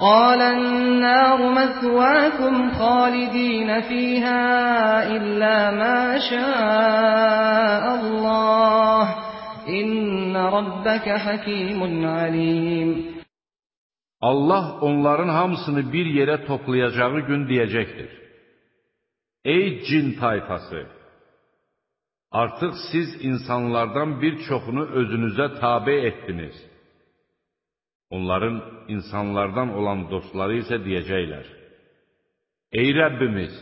قَالَ النَّارُ مَثْوَاكُمْ خَالِدِينَ فِيهَا إِلَّا مَا شَاءَ اللَّهُ إِنَّ رَبَّكَ حَكِيمٌ عَلِيمٌ Allah onların hamısını bir yerə toplayacağı gün deyəcəkdir. Ey cin tayfası! Artıq siz insanlardan bir çoxunu özünüzə tabe etdiniz. Onların insanlardan olan dostları isə deyəcəklər. Ey Rəbbimiz!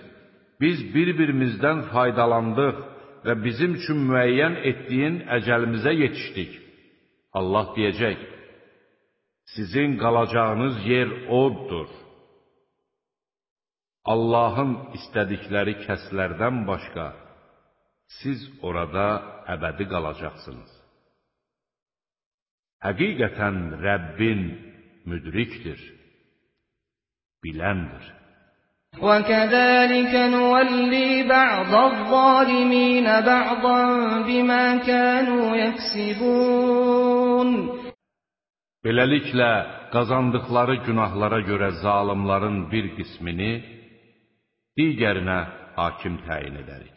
Biz bir-birimizdən faydalandıq və bizim üçün müəyyən etdiyin əcəlimizə yetişdik. Allah deyəcək, sizin qalacağınız yer oddur. Allahın istədikləri kəslərdən başqa, siz orada əbədi qalacaqsınız. Həqiqətən Rəbbin müdrikdir, biləndir. وَكَذَلِكَ نُوَلِّي بَعْضَ الظَّالِمِينَ بَعْضًا بِمَا كَانُوا يَكْسِبُونَ Beləliklə, qazandıqları günahlara görə zalimların bir qismini digərinə hakim təyin edərik.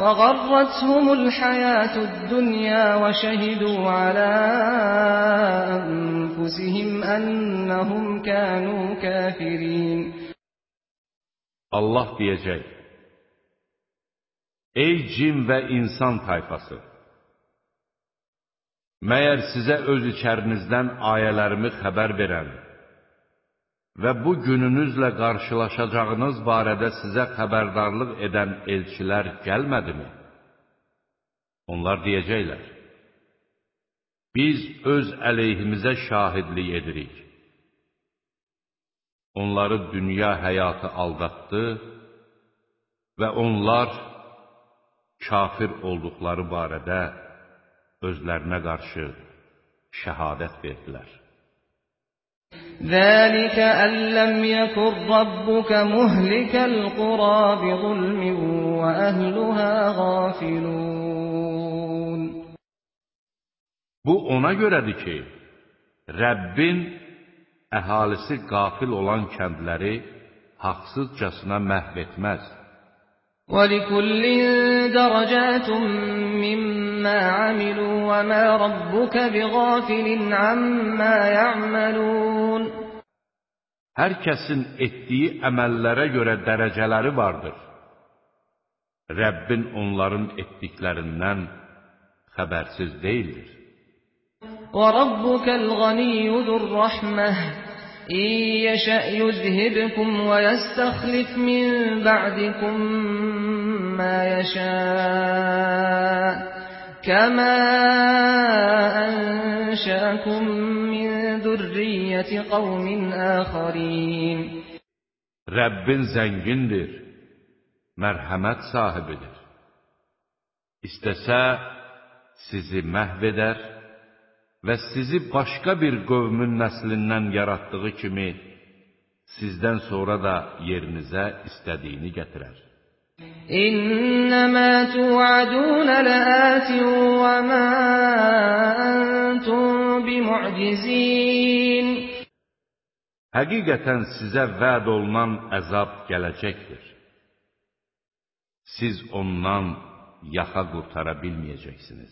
وغرتهم الحياة الدنيا وشهدوا على أنفسهم أنهم كانوا كافرين Allah deyəcək, Ey cin və insan tayfası! Məyər sizə öz içərinizdən ayələrimi xəbər verən və bu gününüzlə qarşılaşacağınız barədə sizə xəbərdarlıq edən elçilər gəlmədimi? Onlar deyəcəklər, biz öz əleyhimizə şahidlik edirik. onları dünya həyatı aldatdı və onlar kafir olduqları barədə özlərinə qarşı şəhadət verdilər. ذلك أن لم يكن ربك مهلك القرى بظلم وأهلها غافلون Bu ona görədir ki, Rəbbin əhalisi qafil olan kəndləri haqsızcasına məhv etməz. وَلِكُلٍّ دَرَجَاتٌ مِّمَّا عَمِلُوا وَمَا رَبُّكَ بِغَافِلٍ عَمَّا يَعْمَلُونَ Hər kəsin etdiyi əməllərə görə dərəcələri vardır. Rəbbin onların etdiklərindən xəbərsiz deyildir. وَرَبُّكَ الْغَنِيُّ ذُو الرَّحْمَةِ إِن يَشَأْ يُذْهِبْكُمْ وَيَسْتَخْلِفْ مِن بَعْدِكُم مَّا يَشَاءُ كَمَا أَنشَأَكُم مِّن ذُرِّيَّةِ قَوْمٍ آخَرِينَ Rəbbin zəngindir, mərhəmət sahibidir. İstəsə sizi məhv edər və sizi başqa bir qövmün nəslindən yaratdığı kimi sizdən sonra da yerinizə istədiyini gətirər. İnnəmə tu'adun la'atin və mə antum bimu'cizin Həqiqətən sizə vəd olunan əzab gələcəkdir. Siz ondan yaxa qurtara bilməyəcəksiniz.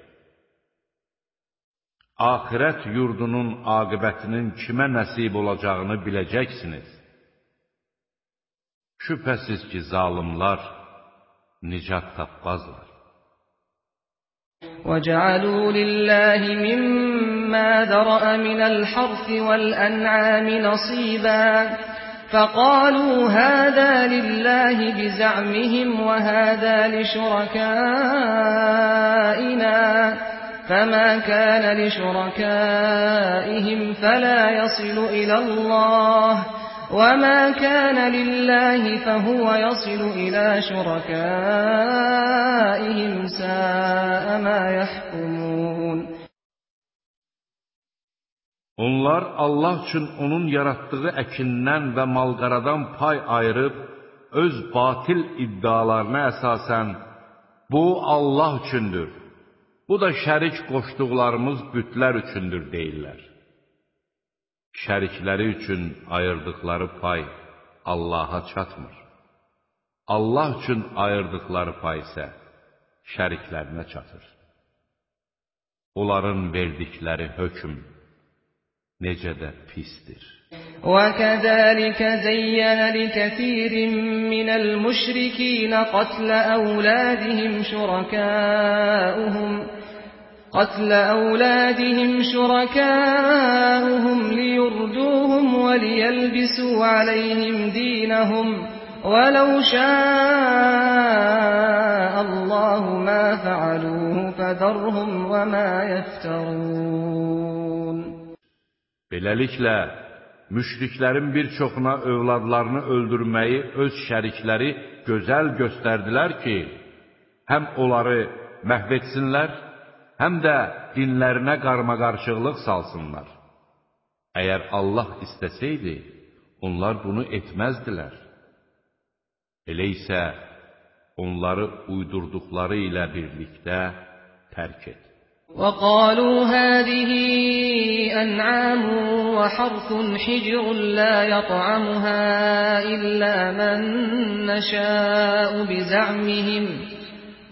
axirət yurdunun aqibətinin kimə nəsib olacağını biləcəksiniz. Şübhəsiz ki, zalimlar nicat tapmazlar. وَجَعَلُوا لِلَّهِ مِمَّا ذَرَأَ مِنَ الْحَرْثِ وَالْأَنْعَامِ نَصِيبًا فَقَالُوا هَذَا لِلَّهِ بِزَعْمِهِمْ وَهَذَا لِشُرَكَائِنَا فما كان لشركائهم فلا يصل إلى الله وما كان لله فهو يصل إلى شركائهم ساء ما يحكمون Onlar Allah üçün onun yaratdığı əkindən və malqaradan pay ayırıb, öz batil iddialarına əsasən, bu Allah üçündür Bu da şərik qoşduqlarımız bütlər üçündür deyirlər. Şərikləri üçün ayırdıqları pay Allaha çatmır. Allah üçün ayırdıqları pay isə şəriklərinə çatır. Onların verdikləri hökm necə də pisdir. وَكَذَلِكَ زَيَّنَ لِكَثِيرٍ مِّنَ الْمُشْرِكِينَ قَتْلَ أَوْلَادِهِمْ شُرَكَاؤُهُمْ قتل أولادهم شركاؤهم ليردوهم وليلبسوا عليهم دينهم ولو شاء الله ما فعلوه فذرهم وما يفترون Beləliklə, müşriklərin bir çoxuna övladlarını öldürməyi öz şərikləri gözəl göstərdilər ki, həm onları məhv etsinlər, həm də dinlərinə qarmaqarışıqlıq salsınlar. Əgər Allah istəsəydi, onlar bunu etməzdilər. Elə isə onları uydurduqları ilə birlikdə tərk et. وَقَالُوا هَٰذِهِ أَنْعَامٌ وَحَرْثٌ حِجْرٌ لَّا يَطْعَمُهَا إِلَّا مَن نَّشَاءُ بِزَعْمِهِمْ ۚ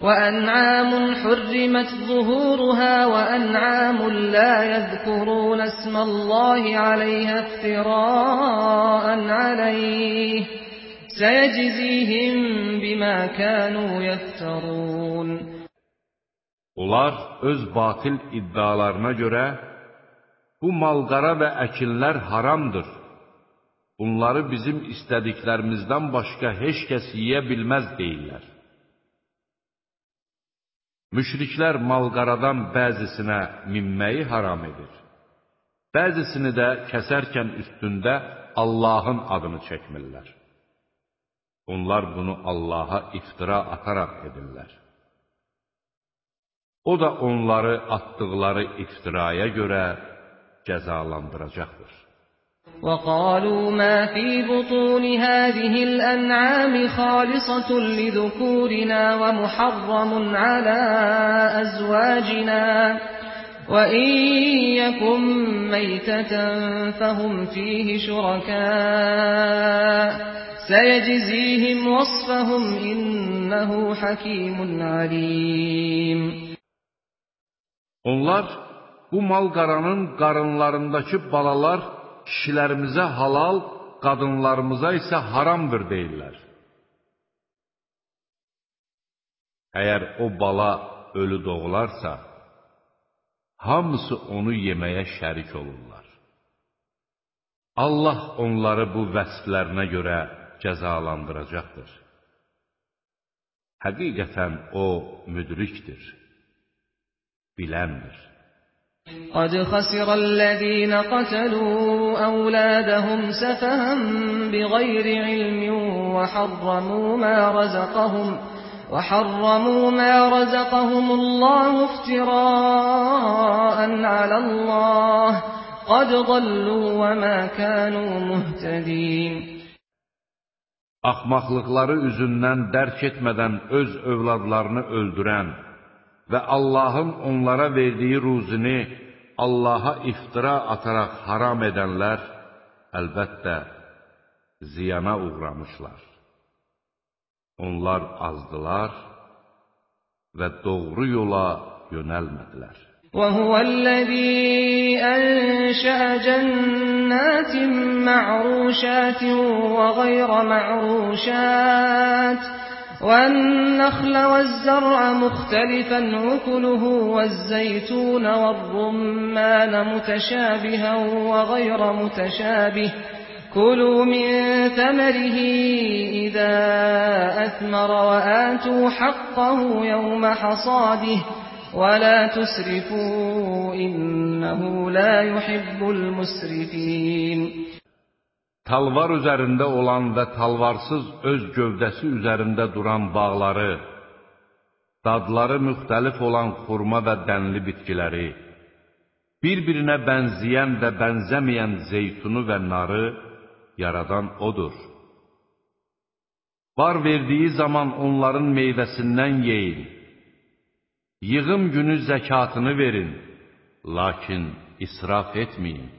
وأنعام حرمت ظهورها وأنعام لا يذكرون اسم الله عليها افتراء عليه سيجزيهم بما كانوا يفترون Onlar öz batil iddialarına görə bu malqara və əkinlər haramdır. Bunları bizim istədiklərimizdən başqa heç kəs yeyə bilməz deyirlər. Müşriklər malqaradan bəzisinə minməyi haram edir. Bəzisini də kəsərkən üstündə Allahın adını çəkmirlər. Onlar bunu Allaha iftira ataraq edirlər. O da onları atdıqları iftiraya görə cəzalandıracaqdır. وقالوا ما في بطون هذه الأنعام خالصة لذكورنا ومحرم على أزواجنا. وإن يكن ميتة فهم فيه شركاء. سيجزيهم وصفهم إنه حكيم عليم. Onlar bu mal qaranın qarınlarındakı balalar kişilərimizə halal, qadınlarımıza isə haramdır deyirlər. Əgər o bala ölü doğularsa, hamısı onu yeməyə şərik olurlar. Allah onları bu vəsflərinə görə cəzalandıracaqdır. Həqiqətən O müdrikdir, biləndir. قد خسر الذين قتلوا أولادهم سفها بغير علم وحرموا ما رزقهم وحرموا ما رزقهم الله افتراء على الله. قد ضلوا وما كانوا مهتدين. Axmaqlıqları üzündən dərk etmədən öz övladlarını öldürən və Allahın onlara verdiyi ruzini Allaha iftira ataraq haram edənlər əlbəttə ziyana uğramışlar. Onlar azdılar və doğru yola yönəlmədilər. وَهُوَ الَّذِي أَنشَأَ جَنَّاتٍ مَّعْرُوشَاتٍ وَغَيْرَ مَعْرُوشَاتٍ والنخل والزرع مختلفا أكله والزيتون والرمان متشابها وغير متشابه. كلوا من ثمره إذا أثمر وآتوا حقه يوم حصاده. ولا تسرفوا إنه لا يحب المسرفين. Talvar üzərində olan və talvarsız öz gövdəsi üzərində duran bağları, dadları müxtəlif olan xurma və dənli bitkiləri, bir-birinə bənzəyən və bənzəməyən zeytunu və narı yaradan odur. Var verdiyi zaman onların meyvəsindən yeyin. Yığım günü zəkatını verin, lakin israf etməyin.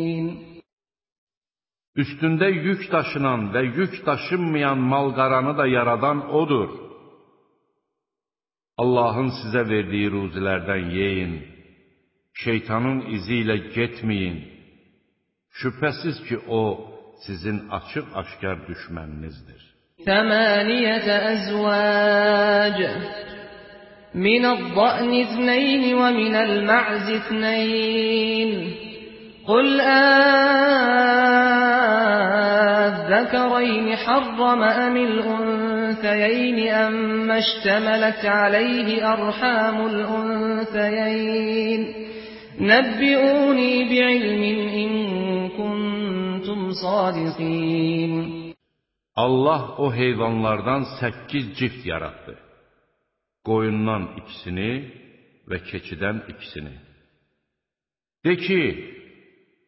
Üstündə yük daşınan və yük daşınmayan malqaranı da yaradan O'dur. Allahın sizə verdiyi ruzilərdən yeyin, şeytanın izi ilə getməyin. Şübhəsiz ki, O, sizin açıq-aşkar düşməninizdir. ثمانية أزواج من الضأن اثنين ومن المعز اثنين قل أذكرين حرم أم الأنثيين أم اشتملت عليه أرحام الأنثيين نبئوني بعلم إن كنتم صادقين Allah o heyvanlardan səkkiz cift yaratdı. Qoyundan ikisini və keçidən ikisini. De ki,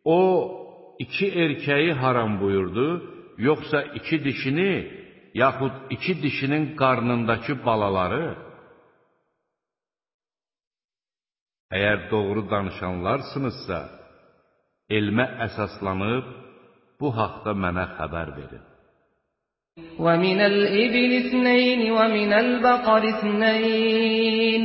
o iki erkəyi haram buyurdu, yoxsa iki dişini, yaxud iki dişinin qarnındakı balaları? Əgər doğru danışanlarsınızsa, elmə əsaslanıb bu haqda mənə xəbər verin. وَمِنَ الْإِبِلِ اثْنَيْنِ وَمِنَ الْبَقَرِ اثْنَيْنِ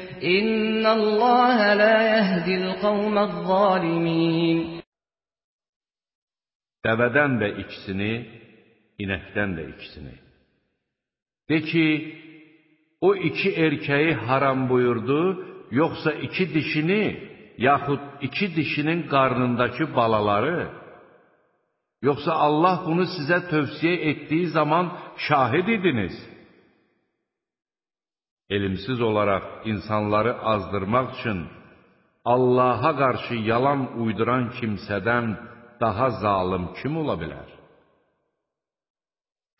İnna Allaha la yahdil qawmaz zalimin Dəvədən də ikisini, inəkdən də ikisini. De ki, o iki erkəyi haram buyurdu, yoxsa iki dişini, yaxud iki dişinin qarnındakı balaları, yoxsa Allah bunu sizə tövsiyə etdiyi zaman şahid idiniz.'' Elmsiz olaraq insanları azdırmaq üçün Allaha qarşı yalan uyduran kimsədən daha zalım kim ola bilər?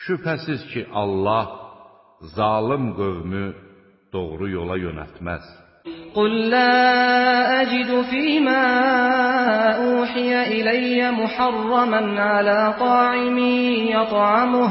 Şübhəsiz ki, Allah zalım qövmü doğru yola yönəltməz. قُل لَّا أَجِدُ فِيمَا أُوحِيَ إِلَيَّ مُحَرَّمًا عَلَىٰ طَاعِمٍ يَطْعَمُهُ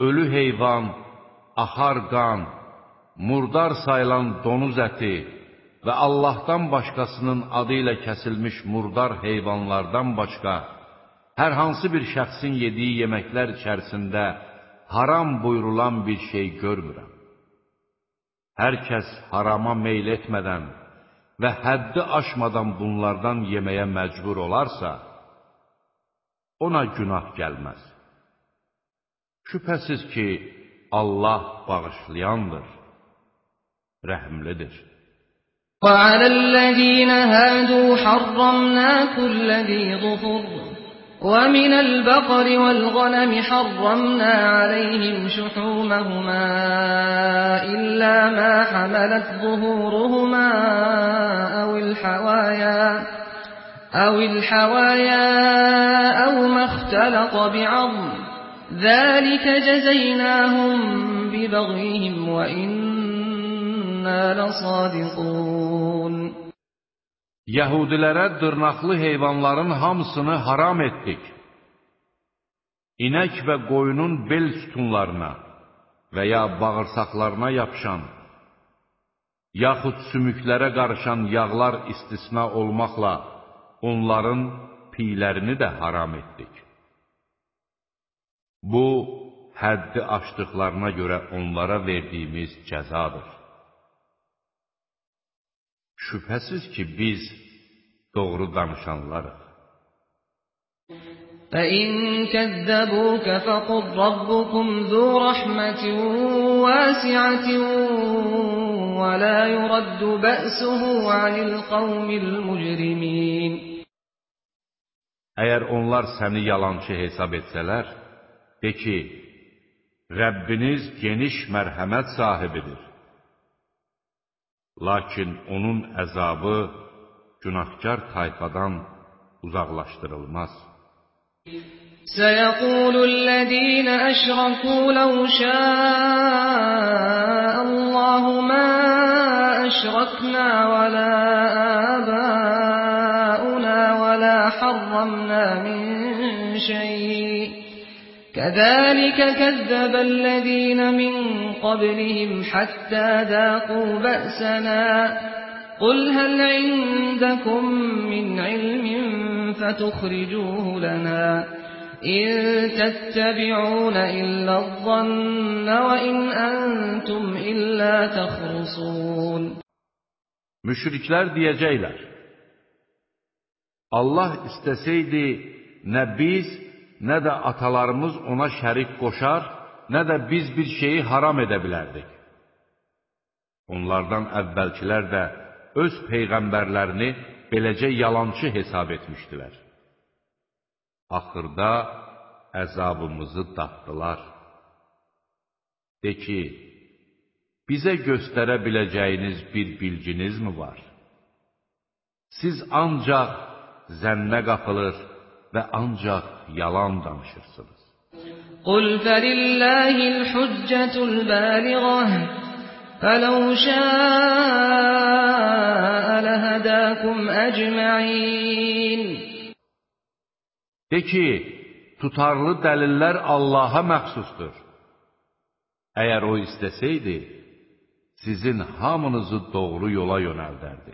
ölü heyvan, axar qan, murdar sayılan donuz əti və Allahdan başqasının adı ilə kəsilmiş murdar heyvanlardan başqa hər hansı bir şəxsin yediyi yeməklər içərisində haram buyurulan bir şey görmürəm. Hər kəs harama meyl etmədən və həddi aşmadan bunlardan yeməyə məcbur olarsa, ona günah gəlməz. Şübhəsiz ki, Allah bağışlayandır, rəhmlidir. وَعَلَى الَّذِينَ هَادُوا حَرَّمْنَا كُلَّ ذِي ظُفُرٍ ۖ وَمِنَ الْبَقَرِ وَالْغَنَمِ حَرَّمْنَا عَلَيْهِمْ شُحُومَهُمَا إِلَّا مَا حَمَلَتْ ظُهُورُهُمَا أَوِ الْحَوَايَا أَوْ مَا اخْتَلَطَ بِعَظْمٍ ۚ ذَٰلِكَ جَزَيْنَاهُم بِبَغْيِهِمْ ۖ وَإِنَّا لَصَادِقُونَ Yəhudilərə dırnaqlı heyvanların hamısını haram etdik. İnək və qoyunun bel sütunlarına və ya bağırsaqlarına yapışan, yaxud sümüklərə qarışan yağlar istisna olmaqla onların piylərini də haram etdik. Bu, həddi aşdıqlarına görə onlara verdiyimiz cəzadır. Şübhəsiz ki, biz doğru danışanlarıq. فَإِن كَذَّبُوكَ فَقُل رَّبُّكُمْ ذُو رَحْمَةٍ وَاسِعَةٍ وَلَا يُرَدُّ بَأْسُهُ عَنِ الْقَوْمِ الْمُجْرِمِينَ Əgər onlar səni yalançı hesab etsələr, de ki, Rəbbiniz geniş mərhəmət sahibidir. Lakin onun əzabı günahkar tayfadan uzaqlaşdırılmaz. سيقول الذين أشركوا لو شاء الله ما أشركنا ولا آباؤنا كذلك كذب الذين من قبلهم حتى ذاقوا بأسنا. قل هل عندكم من علم فتخرجوه لنا إن تتبعون إلا الظن وإن أنتم إلا تخرصون. Müşriklər deyəcəklər, Allah istəsəydi, nə biz, nə də atalarımız ona şərik qoşar, nə də biz bir şeyi haram edə bilərdik. Onlardan əvvəlkilər də öz peyğəmbərlərini beləcə yalançı hesab etmişdilər. Axırda əzabımızı datdılar. De ki, bizə göstərə biləcəyiniz bir bilginiz mi var? Siz ancaq zənnə qapılır və ancaq yalan danışırsınız. قل فلله الحجة البالغة فلو شاء لهداكم أجمعين De ki, tutarlı dəlillər Allaha məxsusdur. Əgər o istəsəydi, sizin hamınızı doğru yola yönəldərdi.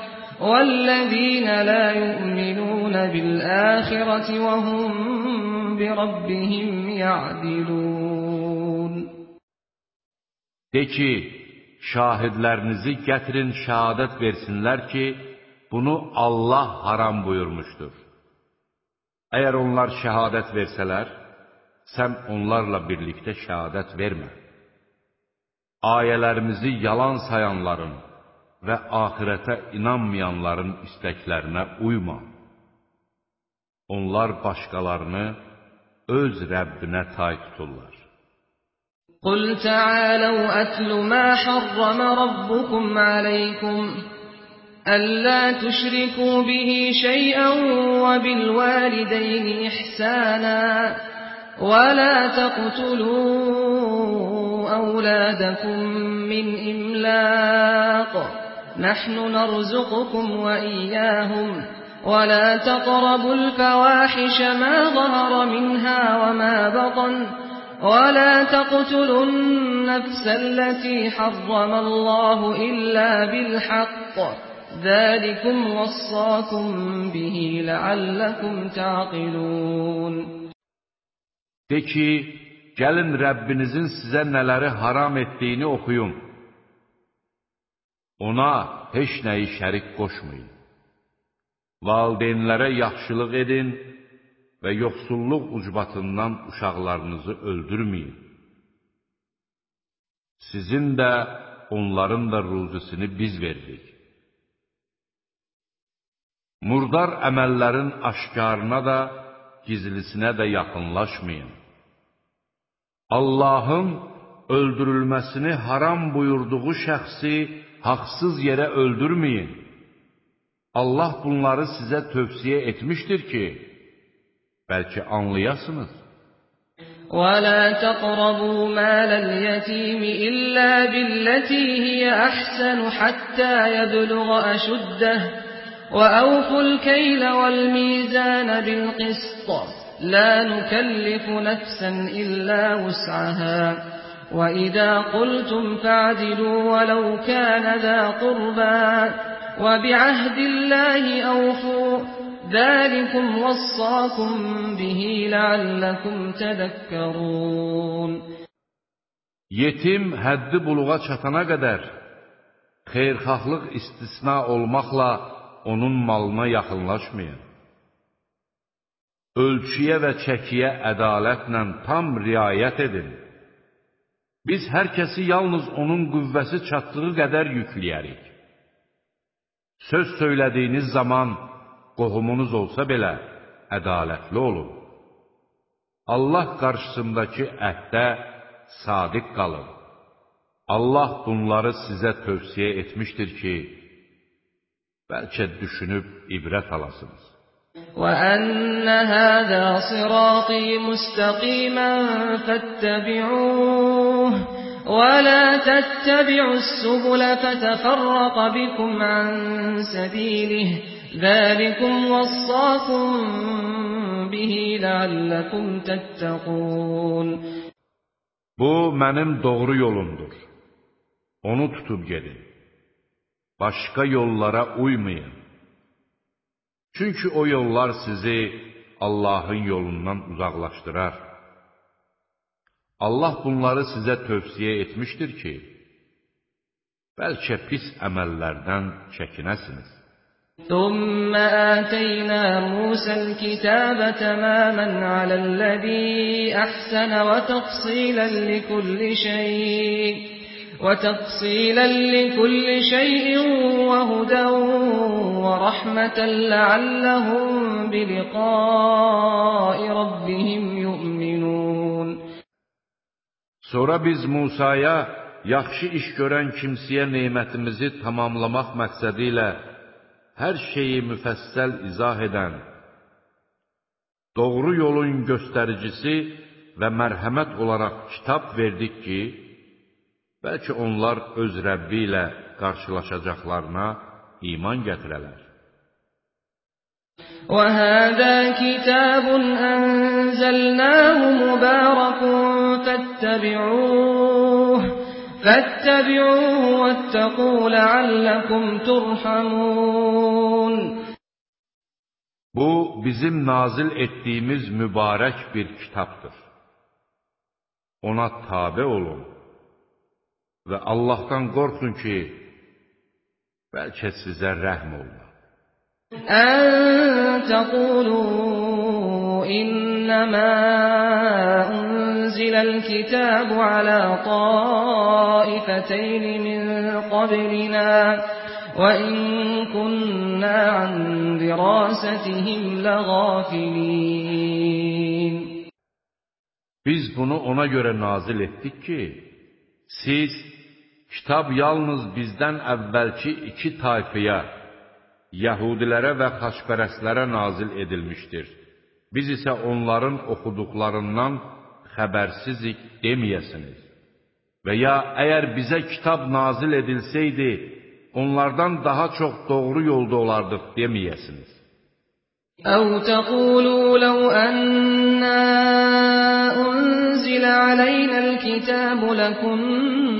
والذين لا يؤمنون بالآخرة وهم بربهم يعدلون De ki, şahidlərinizi gətirin şəhadət versinlər ki, bunu Allah haram buyurmuşdur. Əgər onlar şəhadət versələr, sən onlarla birlikdə şəhadət vermə. Ayələrimizi yalan sayanların və axirətə inanmayanların istəklərinə uyma. Onlar başqalarını öz Rəbbinə tay tuturlar. قل تعالوا أتل ما حرم ربكم عليكم ألا تشركوا به شيئا وبالوالدين إحسانا ولا تقتلوا أولادكم من إملاق نحن نرزقكم وإياهم ولا تقربوا الفواحش ما ظهر منها وما بطن ولا تقتلوا النفس التي حرم الله إلا بالحق ذلكم وصاكم به لعلكم تعقلون De ki, gəlin Rəbbinizin sizə nələri haram etdiyini oxuyun. Ona heç nəyi şərik qoşmayın. Valideynlərə yaxşılıq edin və yoxsulluq ucbatından uşaqlarınızı öldürməyin. Sizin də, onların da ruzisini biz veririk. Murdar əməllərin aşkarına da, gizlisinə də yaxınlaşmayın. Allahın öldürülməsini haram buyurduğu şəxsi haqsız yerə öldürməyin. Allah bunları sizə tövsiyə etmişdir ki, bəlkə anlayasınız. ولا تقربوا مال اليتيم إلا بالتي هي أحسن حتى يبلغ أشده وأوفوا الكيل والميزان بالقسط لا نكلف نفسا إلا وسعها وإذا قلتم فاعدلوا ولو كان ذا قربى وبعهد الله أوفوا ذلكم وصاكم به لعلكم تذكرون Yetim həddi buluğa çatana qədər xeyirxahlıq istisna olmaqla onun malına yaxınlaşmayın. Ölçüyə və çəkiyə ədalətlə tam riayət edin. Biz hər kəsi yalnız onun qüvvəsi çatdığı qədər yükləyərik. Söz söylədiyiniz zaman qohumunuz olsa belə ədalətli olun. Allah qarşısındakı əhdə sadiq qalın. Allah bunları sizə tövsiyə etmişdir ki, bəlkə düşünüb ibrət alasınız. وأن هذا صراطي مستقيما فاتبعوه ولا تتبعوا السبل فتفرق بكم عن سبيله ذلكم وصاكم به لعلكم تتقون Bu mənim doğru yolumdur. Onu tutub gedin. Başqa yollara uymayın. Çünki o yollar sizi Allahın yolundan uzaqlaşdırar. Allah bunları sizə tövsiyə etmişdir ki, bəlkə pis əməllərdən çəkinəsiniz. ثم آتينا موسى الكتاب تماما على الذي أحسن وتفصيلا لكل شيء وتفصيلا لكل شيء وهدى ورحمة لعلهم بلقاء ربهم يؤمنون Sonra biz Musaya yaxşı iş görən kimsəyə nemətimizi tamamlamaq məqsədi ilə hər şeyi müfəssəl izah edən, doğru yolun göstəricisi və mərhəmət olaraq kitab verdik ki, bəlkə onlar öz Rəbbi ilə qarşılaşacaqlarına iman gətirələr. وهذا كتاب أنزلناه مبارك فاتبعوه فاتبعوه واتقوا لعلكم ترحمون Bu bizim nazil etdiyimiz mübarək bir kitabdır. Ona tabe olun Və Allahdan qorxun ki, bəlkə sizə rəhm oluna. Ən təqulu innəmə unziləl kitabu alə taifətəyni min qablinə və in kunnə an dirasətihim ləğafilin. Biz bunu ona görə nazil etdik ki, siz kitab yalnız bizdən əvvəlki iki tayfaya, Yəhudilərə və xaçpərəstlərə nazil edilmişdir. Biz isə onların oxuduqlarından xəbərsizik deməyəsiniz. Və ya əgər bizə kitab nazil edilsəydi, onlardan daha çox doğru yolda olardıq deməyəsiniz. أو تقولوا لو أنا أنزل علينا الكتاب لكنا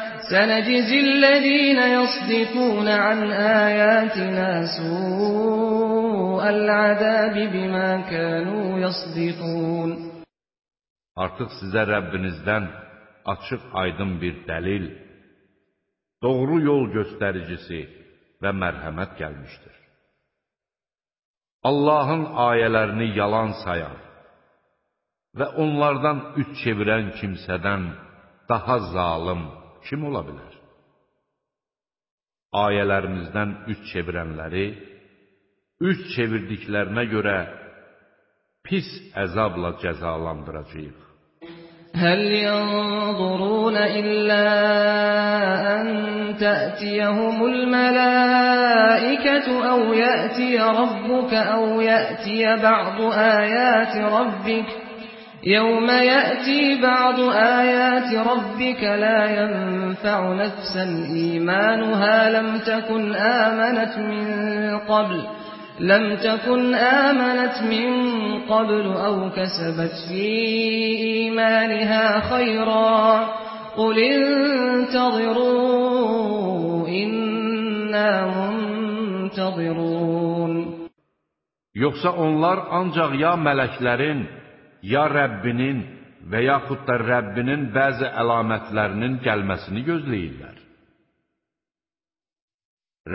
سنجزي الذين يصدفون عن آياتنا سوء العذاب بما كانوا يصدفون Artıq sizə Rəbbinizdən açıq aydın bir dəlil, doğru yol göstəricisi və mərhəmət gəlmişdir. Allahın ayələrini yalan sayan və onlardan üç çevirən kimsədən daha zalım kim ola bilər? Ayələrimizdən üç çevirənləri, üç çevirdiklərinə görə pis əzabla cəzalandıracağıq. هل ينظرون إلا أن تأتيهم الملائكة أو يأتي ربك أو يأتي بعض آيات ربك يوم يأتي بعض آيات ربك لا ينفع نفسا إيمانها لم تكن آمنت من قبل لم تكن آمنت من قبل أو كسبت في إيمانها خيرا قل انتظروا إنا منتظرون Yoxsa onlar ancaq ya mələklərin, ya Rəbbinin və yaxud da Rəbbinin bəzi əlamətlərinin gəlməsini gözləyirlər.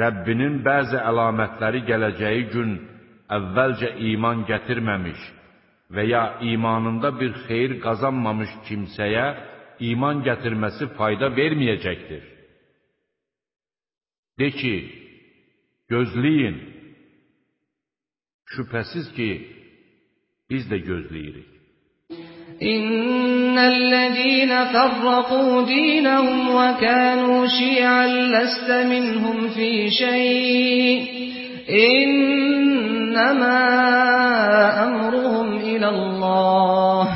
Rəbbinin bəzi əlamətləri gələcəyi gün əvvəlcə iman gətirməmiş və ya imanında bir xeyir qazanmamış kimsəyə iman gətirməsi fayda verməyəcəkdir. De ki, gözləyin. Şübhəsiz ki, biz də gözləyirik. إن الذين فرقوا دينهم وكانوا شيعا لست منهم في شيء إنما أمرهم إلى الله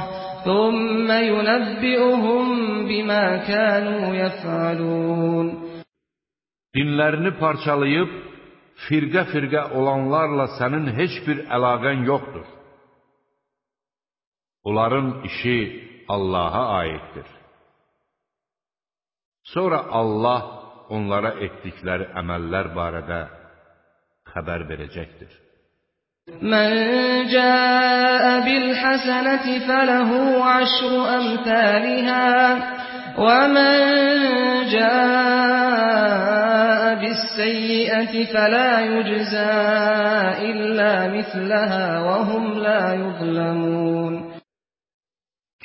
ثم ينبئهم بما كانوا يفعلون Dinlərini parçalayıb, firqə-firqə olanlarla sənin heç bir əlaqən yoxdur. Onların işi Allah'a aiddir. Sonra Allah onlara etdikləri əməllər barədə xəbər verəcəkdir. من جاء بالحسنة فله عشر أمثالها ومن جاء بالسيئة فلا يجزى إلا مثلها وهم لا يظلمون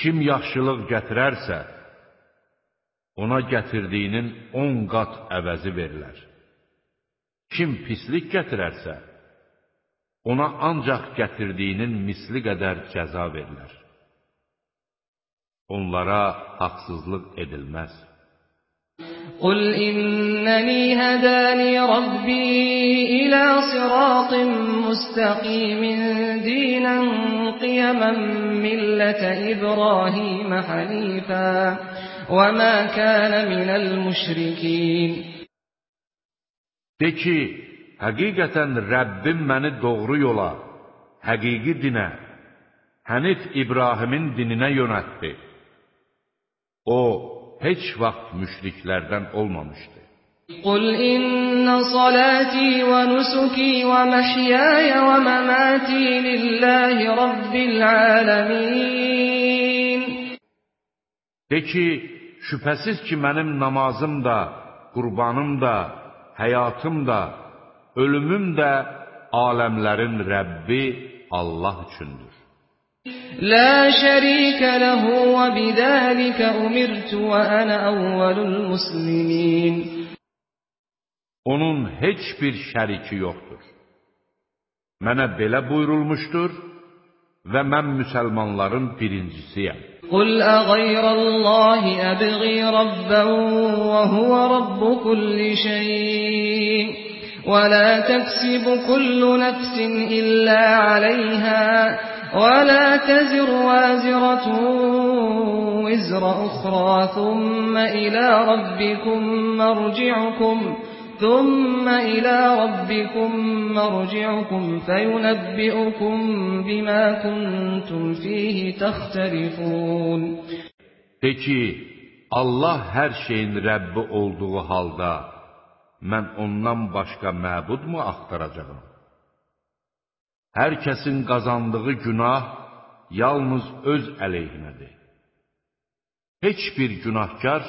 Kim yaxşılıq gətirərsə, ona gətirdiyinin 10 qat əvəzi verilər. Kim pislik gətirərsə, ona ancaq gətirdiyinin misli qədər cəza verilər. Onlara haqsızlıq edilməz. قل إنني هداني ربي إلى صراط مستقيم دينا قيما ملة إبراهيم حنيفا وما كان من المشركين De ki, həqiqətən Rəbbim məni doğru yola, həqiqi dinə, Hənif İbrahimin dininə yönətdi. O, heç vaxt müşriklərdən olmamışdı. قل إن صلاتي ونسكي ومحياي ومماتي لله رب العالمين De ki, şübhəsiz ki, mənim namazım da, qurbanım da, həyatım da, ölümüm də aləmlərin Rəbbi Allah üçündür. لا شريك له وبذلك أمرت وأنا أول المسلمين Onun heç bir şəriki yoxdur. Mənə belə buyurulmuşdur və mən müsəlmanların birincisiyəm. Qul əğayrə Allahi əbği rabban və huvə rabbu kulli şeyin və la təksibu kullu nəfsin illə aləyhə ولا تزر وازرة وزر أخرى ثم إلى ربكم مرجعكم ثم إلى ربكم مرجعكم فينبئكم بما كنتم فيه تختلفون De ki, Allah hər şeyin Rəbbi olduğu halda mən ondan başqa məbudmu axtaracağam? Hər kəsin qazandığı günah yalnız öz əleyhinədir. Heç bir günahkar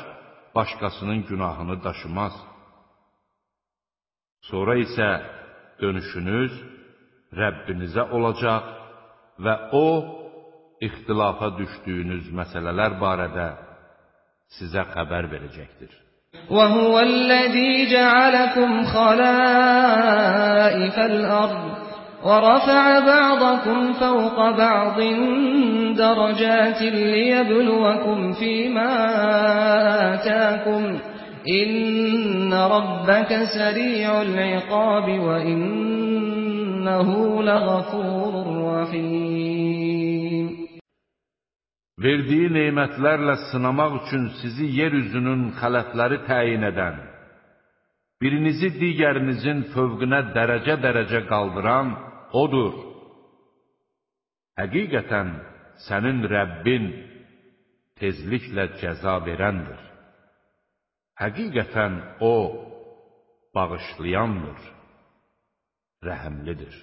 başqasının günahını daşımaz. Sonra isə dönüşünüz Rəbbinizə olacaq və O, ixtilafa düşdüyünüz məsələlər barədə sizə xəbər verəcəkdir. وهو الذي جعلكم خلائف الأرض ورفع بعضكم فوق بعض درجات ليبلوكم فيما آتاكم إن ربك سريع العقاب وإنه لغفور رحيم Verdiyi neymətlərlə sınamaq üçün sizi yer üzünün xələfləri təyin edən, birinizi digərinizin fövqünə dərəcə-dərəcə qaldıran O'dur. Həqiqətən sənin Rəbbin tezliklə cəza verəndir. Həqiqətən O, bağışlayandır, rəhəmlidir.